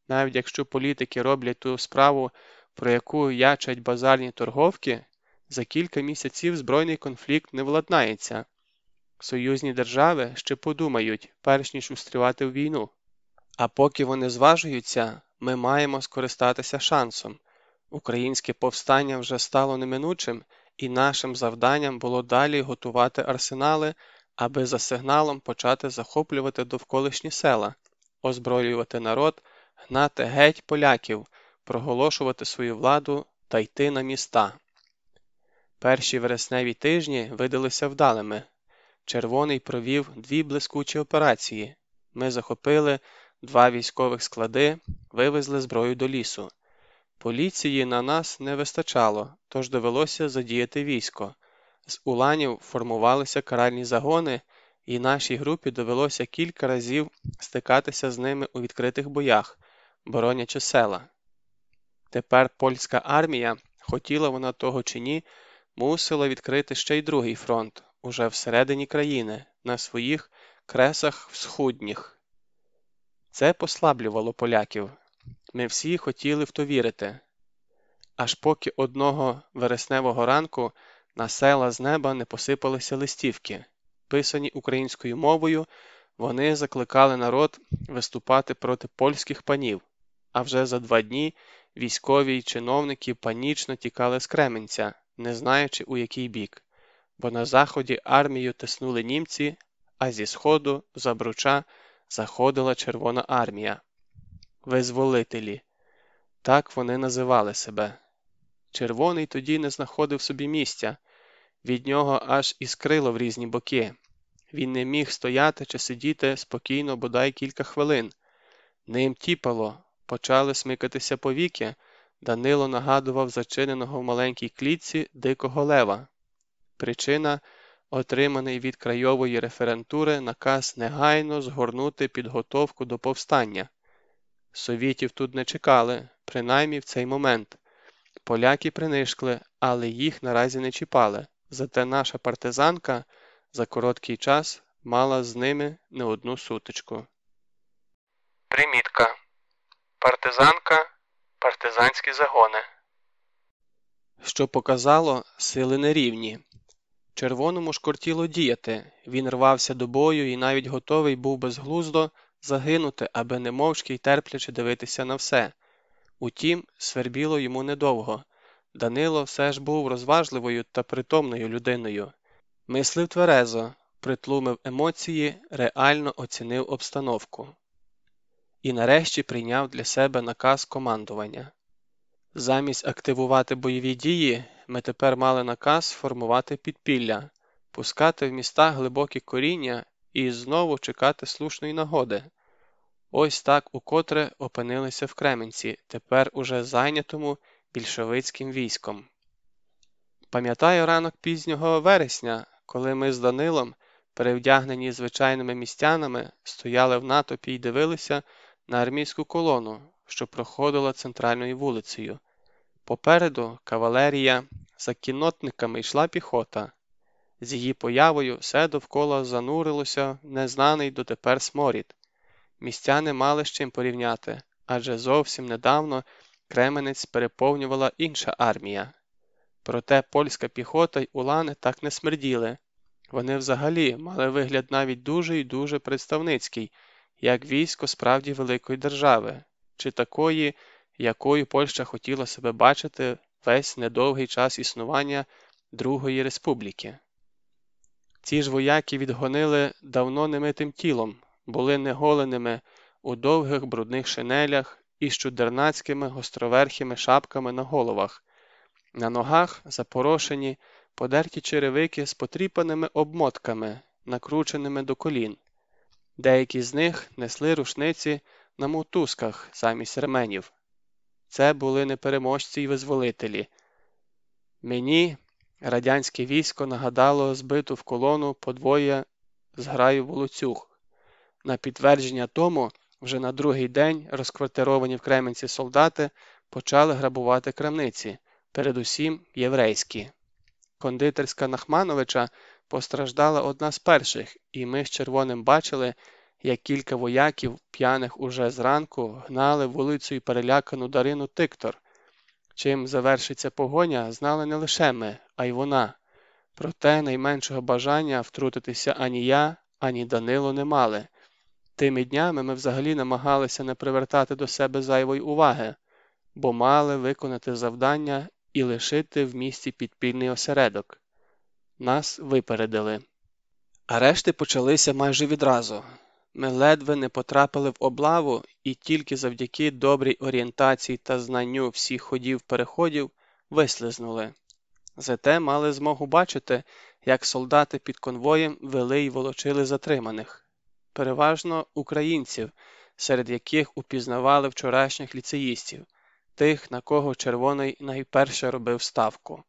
Навіть якщо політики роблять ту справу, про яку ячать базарні торговки, за кілька місяців збройний конфлікт не владнається. Союзні держави ще подумають, перш ніж устрівати в війну. А поки вони зважуються, ми маємо скористатися шансом. Українське повстання вже стало неминучим, і нашим завданням було далі готувати арсенали, аби за сигналом почати захоплювати довколишні села, озброювати народ, гнати геть поляків, проголошувати свою владу та йти на міста. Перші вересневі тижні видалися вдалими. Червоний провів дві блискучі операції. Ми захопили два військових склади, вивезли зброю до лісу. Поліції на нас не вистачало, тож довелося задіяти військо. З уланів формувалися каральні загони, і нашій групі довелося кілька разів стикатися з ними у відкритих боях, боронячи села. Тепер польська армія, хотіла вона того чи ні, мусила відкрити ще й другий фронт уже всередині країни, на своїх кресах всхудніх. Це послаблювало поляків. Ми всі хотіли в то вірити. Аж поки одного вересневого ранку на села з неба не посипалися листівки, писані українською мовою, вони закликали народ виступати проти польських панів, а вже за два дні військові й чиновники панічно тікали з Кременця, не знаючи у який бік, бо на заході армію тиснули німці, а зі сходу, за Бруча, заходила Червона армія. Визволителі. Так вони називали себе. Червоний тоді не знаходив собі місця, від нього аж іскрило в різні боки. Він не міг стояти чи сидіти спокійно бодай кілька хвилин. Ним тіпало, почали смикатися повіки, Данило нагадував зачиненого в маленькій клітці дикого лева. Причина отриманий від крайової референтури наказ негайно згорнути підготовку до повстання. Совітів тут не чекали, принаймні в цей момент. Поляки принишкли, але їх наразі не чіпали, зате наша партизанка за короткий час мала з ними не одну сутичку. Примітка Партизанка партизанські загони. Що показало сили нерівні. Червоному шкортіло діяти, він рвався до бою і навіть готовий був безглуздо загинути, аби не мовчки й терпляче дивитися на все. Утім, свербіло йому недовго. Данило все ж був розважливою та притомною людиною. Мислив тверезо, притлумив емоції, реально оцінив обстановку. І нарешті прийняв для себе наказ командування. Замість активувати бойові дії, ми тепер мали наказ формувати підпілля, пускати в міста глибокі коріння і знову чекати слушної нагоди. Ось так укотре опинилися в Кременці, тепер уже зайнятому більшовицьким військом. Пам'ятаю ранок пізнього вересня, коли ми з Данилом, перевдягнені звичайними містянами, стояли в натопі й дивилися на армійську колону, що проходила центральною вулицею. Попереду кавалерія, за кіннотниками йшла піхота. З її появою все довкола занурилося в незнаний дотепер сморід. Містяни мали з чим порівняти, адже зовсім недавно Кременець переповнювала інша армія. Проте польська піхота й улани так не смерділи. Вони взагалі мали вигляд навіть дуже і дуже представницький, як військо справді великої держави, чи такої, якою Польща хотіла себе бачити весь недовгий час існування Другої Республіки. Ці ж вояки відгонили давно немитим тілом, були неголеними у довгих брудних шинелях і з чудернацькими гостроверхими шапками на головах, на ногах запорошені, подерті черевики з потріпаними обмотками, накрученими до колін. Деякі з них несли рушниці на мотузках замість ременів. Це були непереможці й визволителі. Мені радянське військо нагадало збиту в колону подвоє зграю волоцюг. На підтвердження тому, вже на другий день розквартировані в Кременці солдати почали грабувати крамниці, передусім єврейські. Кондитерська Нахмановича постраждала одна з перших, і ми з червоним бачили, як кілька вояків, п'яних уже зранку, гнали вулицею перелякану Дарину Тиктор. Чим завершиться погоня, знали не лише ми, а й вона. Проте найменшого бажання втрутитися ані я, ані Данило не мали. Тими днями ми взагалі намагалися не привертати до себе зайвої уваги, бо мали виконати завдання і лишити в місті підпільний осередок. Нас випередили. Арешти почалися майже відразу. Ми ледве не потрапили в облаву і тільки завдяки добрій орієнтації та знанню всіх ходів переходів вислизнули. Зате мали змогу бачити, як солдати під конвоєм вели й волочили затриманих, переважно українців, серед яких упізнавали вчорашніх ліцеїстів, тих, на кого червоний найперше робив ставку.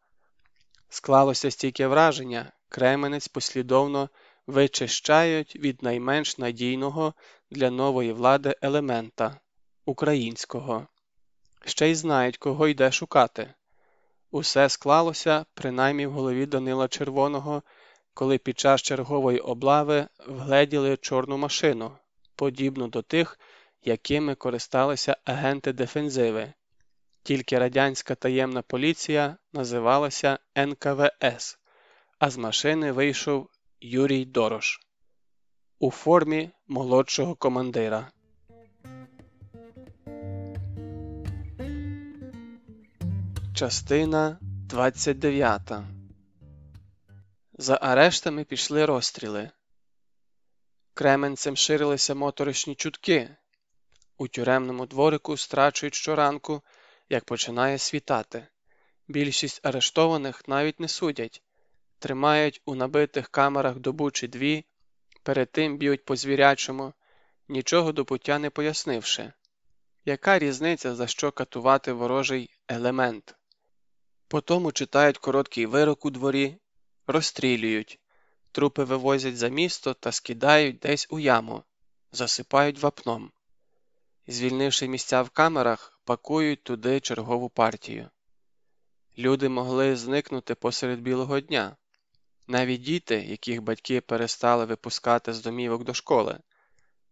Склалося стільки враження, Кременець послідовно вичищають від найменш надійного для нової влади елемента українського, ще й знають, кого йде шукати. Усе склалося, принаймні в голові Данила Червоного, коли під час чергової облави вгледіли чорну машину, подібну до тих, якими користалися агенти дефензиви. Тільки радянська таємна поліція називалася НКВС, а з машини вийшов Юрій Дорош у формі молодшого командира. Частина 29 За арештами пішли розстріли. Кременцем ширилися моторошні чутки. У тюремному дворику страчують щоранку, як починає світати. Більшість арештованих навіть не судять, тримають у набитих камерах добу чи дві, перед тим б'ють по звірячому, нічого до пуття не пояснивши. Яка різниця, за що катувати ворожий елемент? Потому читають короткий вирок у дворі, розстрілюють, трупи вивозять за місто та скидають десь у яму, засипають вапном. Звільнивши місця в камерах, пакують туди чергову партію. Люди могли зникнути посеред білого дня, навіть діти, яких батьки перестали випускати з домівок до школи,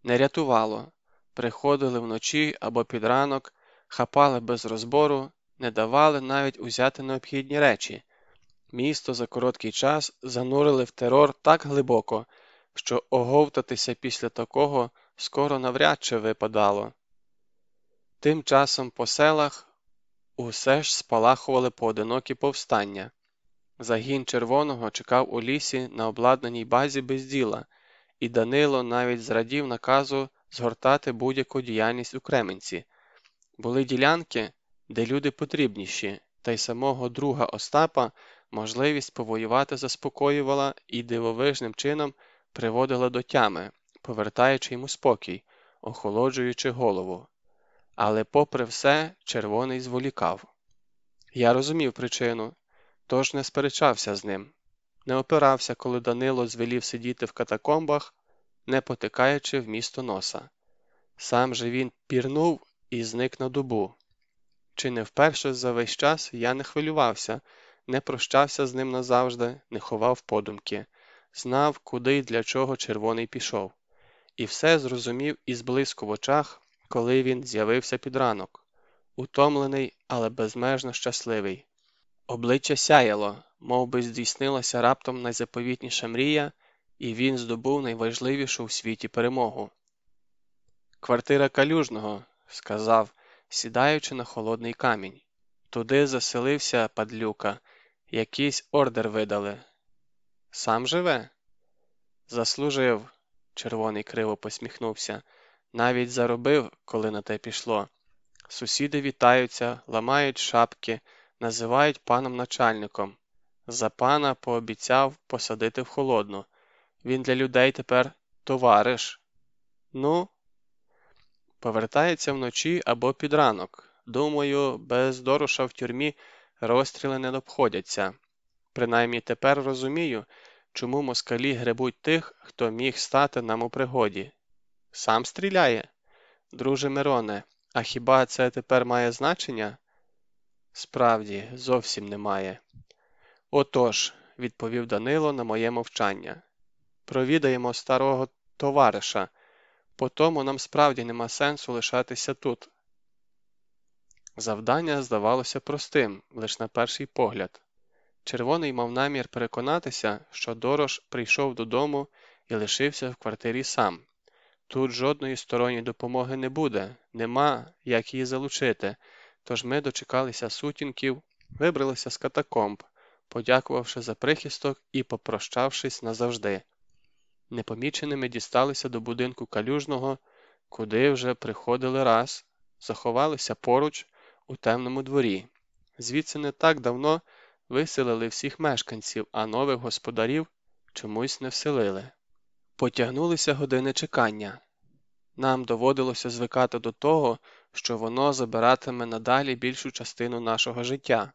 не рятувало, приходили вночі або під ранок, хапали без розбору, не давали навіть узяти необхідні речі. Місто за короткий час занурили в терор так глибоко, що оговтатися після такого скоро навряд чи випадало. Тим часом по селах усе ж спалахували поодинокі повстання. Загін червоного чекав у лісі на обладнаній базі без діла, і Данило навіть зрадів наказу згортати будь-яку діяльність у Кременці. Були ділянки, де люди потрібніші, та й самого друга Остапа можливість повоювати заспокоювала і дивовижним чином приводила до тями, повертаючи йому спокій, охолоджуючи голову. Але, попри все, червоний зволікав. Я розумів причину, тож не сперечався з ним, не опирався, коли Данило звелів сидіти в катакомбах, не потикаючи в місто носа. Сам же він пірнув і зник на добу. Чи не вперше за весь час я не хвилювався, не прощався з ним назавжди, не ховав подумки, знав, куди й для чого червоний пішов, і все зрозумів із блиску в очах, коли він з'явився під ранок, утомлений, але безмежно щасливий. Обличчя сяяло, мов би здійснилася раптом найзаповітніша мрія, і він здобув найважливішу в світі перемогу. Квартира калюжного, сказав, сідаючи на холодний камінь. Туди заселився падлюка, якийсь ордер видали. Сам живе? Заслужив, червоний криво посміхнувся. Навіть заробив, коли на те пішло. Сусіди вітаються, ламають шапки, називають паном начальником. За пана пообіцяв посадити в холодну. Він для людей тепер товариш. Ну, повертається вночі або під ранок. Думаю, без Дороша в тюрмі розстріли не обходяться. Принаймні тепер розумію, чому москалі гребуть тих, хто міг стати нам у пригоді. Сам стріляє? Друже Мироне, а хіба це тепер має значення? Справді, зовсім немає. Отож, відповів Данило на моє мовчання. Провідаємо старого товариша, по тому нам справді нема сенсу лишатися тут. Завдання здавалося простим, лише на перший погляд. Червоний мав намір переконатися, що Дорош прийшов додому і лишився в квартирі сам. Тут жодної сторонньої допомоги не буде, нема як її залучити, тож ми дочекалися сутінків, вибралися з катакомб, подякувавши за прихисток і попрощавшись назавжди. Непоміченими дісталися до будинку калюжного, куди вже приходили раз, заховалися поруч у темному дворі. Звідси не так давно виселили всіх мешканців, а нових господарів чомусь не вселили. Потягнулися години чекання. Нам доводилося звикати до того, що воно забиратиме надалі більшу частину нашого життя.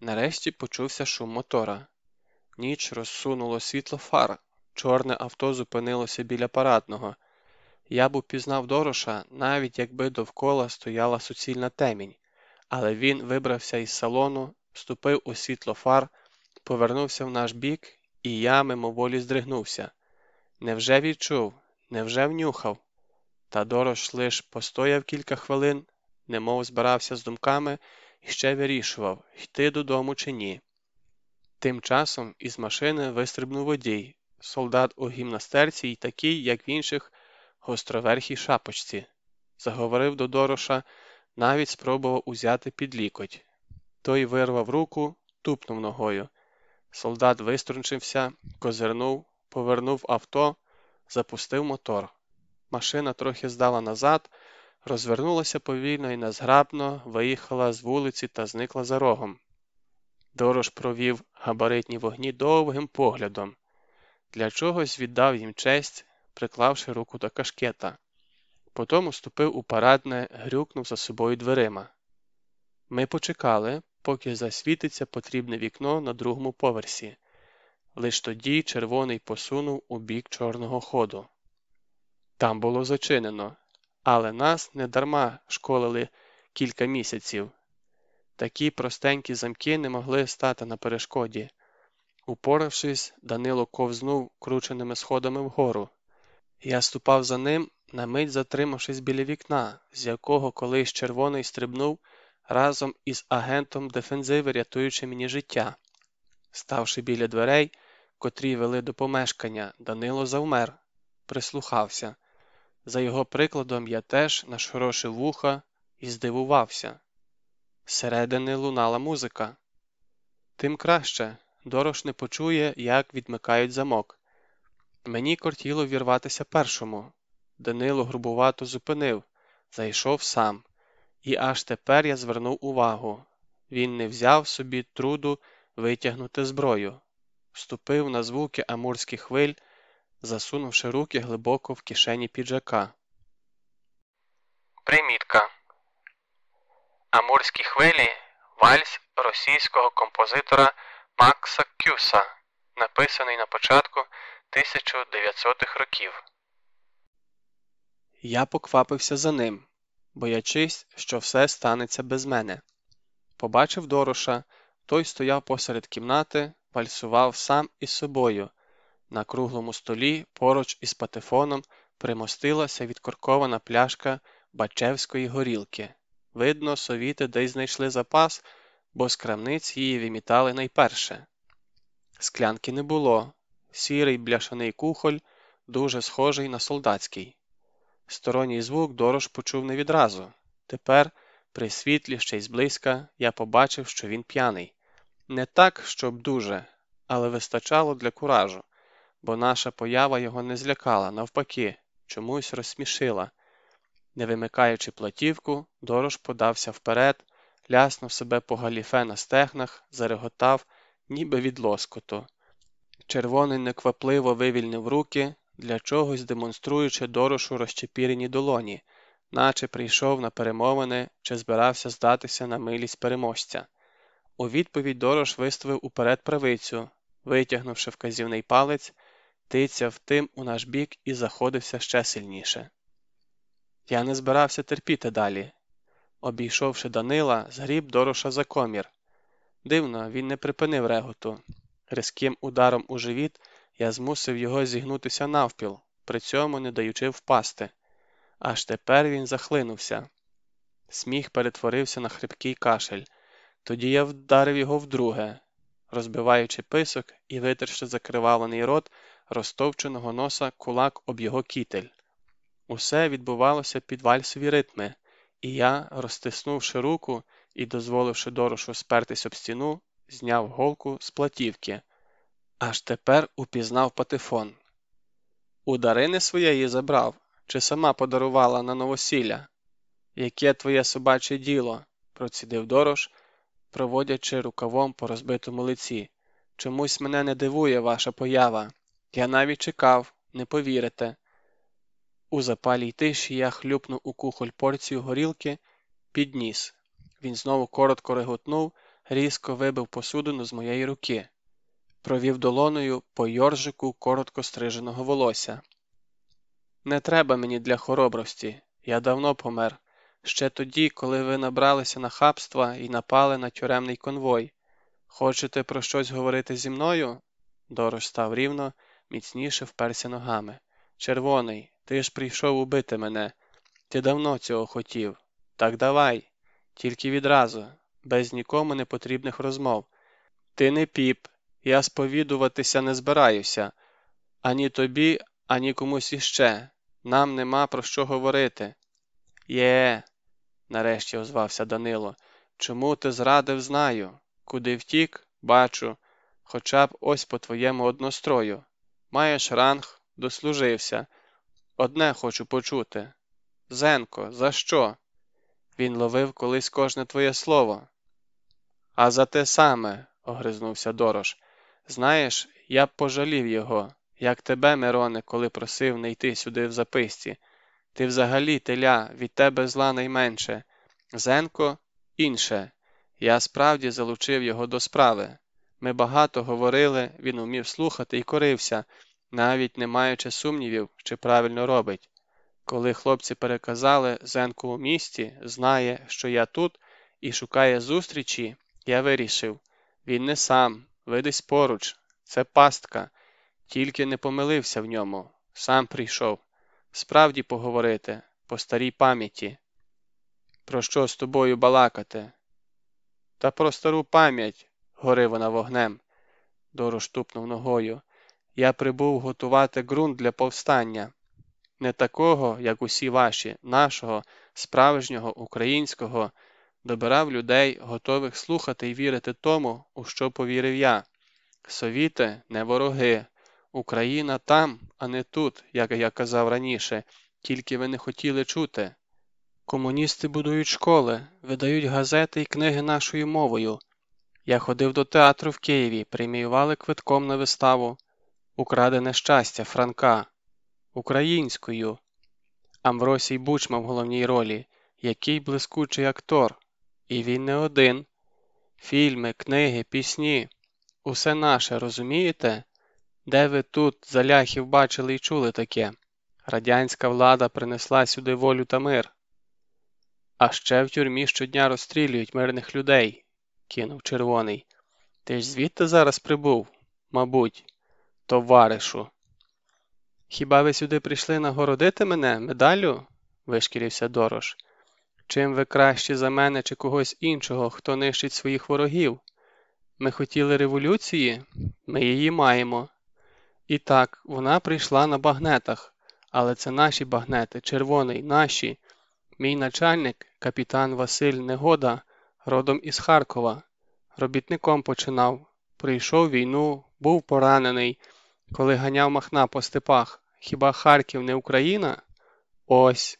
Нарешті почувся шум мотора. Ніч розсунуло світло фар, чорне авто зупинилося біля парадного. Я б упізнав Дороша, навіть якби довкола стояла суцільна темінь, але він вибрався із салону, вступив у світло фар, повернувся в наш бік, і я мимоволі здригнувся. Невже відчув, невже внюхав? Та лиш постояв кілька хвилин, немов збирався з думками і ще вирішував, йти додому чи ні. Тим часом із машини вистрибнув водій, солдат у гімнастерці й такий, як в інших гостроверхій шапочці, заговорив до Дороша, навіть спробував узяти під лікоть. Той вирвав руку, тупнув ногою. Солдат виструнчився, козирнув, повернув авто, запустив мотор. Машина трохи здала назад, розвернулася повільно і незграбно, виїхала з вулиці та зникла за рогом. Дорож провів габаритні вогні довгим поглядом. Для чогось віддав їм честь, приклавши руку до кашкета. Потім ступив у парадне, грюкнув за собою дверима. Ми почекали, поки засвітиться потрібне вікно на другому поверсі. Лиш тоді червоний посунув у бік чорного ходу. Там було зачинено, але нас недарма школили кілька місяців. Такі простенькі замки не могли стати на перешкоді. Упоравшись, Данило ковзнув крученими сходами вгору. Я ступав за ним, на мить затримавшись біля вікна, з якого колись червоний стрибнув разом із агентом дефензиви, рятуючи мені життя. Ставши біля дверей, котрі вели до помешкання, Данило завмер, прислухався. За його прикладом я теж нашорошив вуха і здивувався. Зсередини лунала музика. Тим краще, Дорош не почує, як відмикають замок. Мені кортіло вірватися першому. Данило грубувато зупинив, зайшов сам, і аж тепер я звернув увагу. Він не взяв собі труду витягнути зброю, вступив на звуки амурських хвиль, засунувши руки глибоко в кишені піджака. Примітка Амурські хвилі вальс російського композитора Макса Кюса, написаний на початку 1900-х років. Я поквапився за ним, боячись, що все станеться без мене. Побачив Дороша, Той стояв посеред кімнати, вальсував сам із собою. На круглому столі поруч із патефоном примостилася відкоркована пляшка бачевської горілки. Видно, совіти десь знайшли запас, бо з крамниць її вимітали найперше. Склянки не було, сірий бляшаний кухоль, дуже схожий на солдатський. Сторонній звук дорож почув не відразу. Тепер, при світлі ще й зблизька, я побачив, що він п'яний. Не так, щоб дуже, але вистачало для куражу, бо наша поява його не злякала, навпаки, чомусь розсмішила. Не вимикаючи платівку, дорож подався вперед, ляснув себе по галіфе на стегнах, зареготав, ніби від лоскоту. Червоний неквапливо вивільнив руки, для чогось демонструючи дорошу розчепірені долоні, наче прийшов на перемовини чи збирався здатися на милість переможця. У відповідь Дорош виставив уперед правицю, витягнувши вказівний палець, тицяв тим у наш бік і заходився ще сильніше. Я не збирався терпіти далі. Обійшовши Данила, згріб Дороша за комір. Дивно, він не припинив реготу. Різким ударом у живіт я змусив його зігнутися навпіл, при цьому не даючи впасти. Аж тепер він захлинувся. Сміх перетворився на хрипкий кашель. Тоді я вдарив його вдруге, розбиваючи писок і витерши закривавлений рот розтовченого носа кулак об його кітель. Усе відбувалося під вальсові ритми, і я, розтиснувши руку і дозволивши дорошу спертись об стіну, зняв голку з платівки. Аж тепер упізнав патефон. У своєї забрав, чи сама подарувала на новосілля? Яке твоє собаче діло? процідив дорож, проводячи рукавом по розбитому лиці. Чомусь мене не дивує ваша поява. Я навіть чекав, не повірите. У запалій тиші я хлюпнув у кухоль порцію горілки, підніс. Він знову коротко реготнув, різко вибив посудину з моєї руки, провів долоною по йоржику коротко стриженого волосся. Не треба мені для хоробрості, я давно помер, ще тоді, коли ви набралися на хабства і напали на тюремний конвой. Хочете про щось говорити зі мною? Дорож став рівно, міцніше вперся ногами. Червоний, ти ж прийшов убити мене. Ти давно цього хотів. Так давай, тільки відразу, без нікому не потрібних розмов. Ти не піп, я сповідуватися не збираюся. Ані тобі, ані комусь іще. Нам нема про що говорити. Є, нарешті озвався Данило. Чому ти зрадив, знаю. Куди втік, бачу, хоча б ось по твоєму однострою. Маєш ранг, дослужився. Одне хочу почути. Зенко, за що? Він ловив колись кожне твоє слово. А за те саме, огризнувся Дорош. Знаєш, я б пожалів його, як тебе, Мироне, коли просив не йти сюди в записці. Ти взагалі, теля, від тебе зла найменше. Зенко інше. Я справді залучив його до справи. Ми багато говорили, він умів слухати і корився, навіть не маючи сумнівів, чи правильно робить. Коли хлопці переказали Зенку у місті, знає, що я тут, і шукає зустрічі, я вирішив він не сам, ви десь поруч, це пастка, тільки не помилився в ньому, сам прийшов. Справді поговорити, по старій пам'яті. Про що з тобою балакати? Та про стару пам'ять, гори вона вогнем. Дорош тупнув ногою. Я прибув готувати ґрунт для повстання, не такого, як усі ваші, нашого, справжнього, українського, добирав людей, готових слухати і вірити тому, у що повірив я. Совіти не вороги, Україна там, а не тут, як я казав раніше, тільки ви не хотіли чути. Комуністи будують школи, видають газети і книги нашою мовою. Я ходив до театру в Києві, преміювали квитком на виставу Украдене щастя Франка українською. Амвросій Бучма в головній ролі, який блискучий актор. І він не один. Фільми, книги, пісні усе наше, розумієте? Де ви тут, заляхів, бачили і чули таке? Радянська влада принесла сюди волю та мир. А ще в тюрмі щодня розстрілюють мирних людей, кинув червоний. Ти ж звідти зараз прибув, мабуть, товаришу. Хіба ви сюди прийшли нагородити мене медаллю? вишкірився Дорош. Чим ви кращі за мене чи когось іншого, хто нищить своїх ворогів? Ми хотіли революції, ми її маємо. І так, вона прийшла на багнетах, але це наші багнети, червоний, наші. Мій начальник, капітан Василь Негода, родом із Харкова. Робітником починав. Прийшов війну, був поранений, коли ганяв махна по степах. Хіба Харків не Україна? Ось.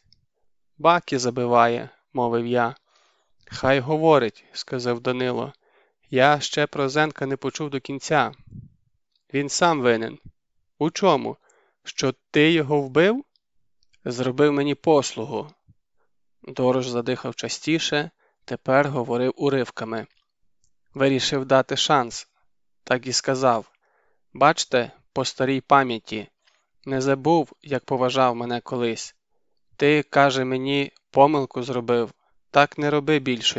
Баки забиває, мовив я. Хай говорить, сказав Данило. Я ще про Зенка не почув до кінця. Він сам винен. У чому? Що ти його вбив? Зробив мені послугу. Дорож задихав частіше, тепер говорив уривками. Вирішив дати шанс, так і сказав. Бачте, по старій пам'яті, не забув, як поважав мене колись. Ти, каже мені, помилку зробив, так не роби більше.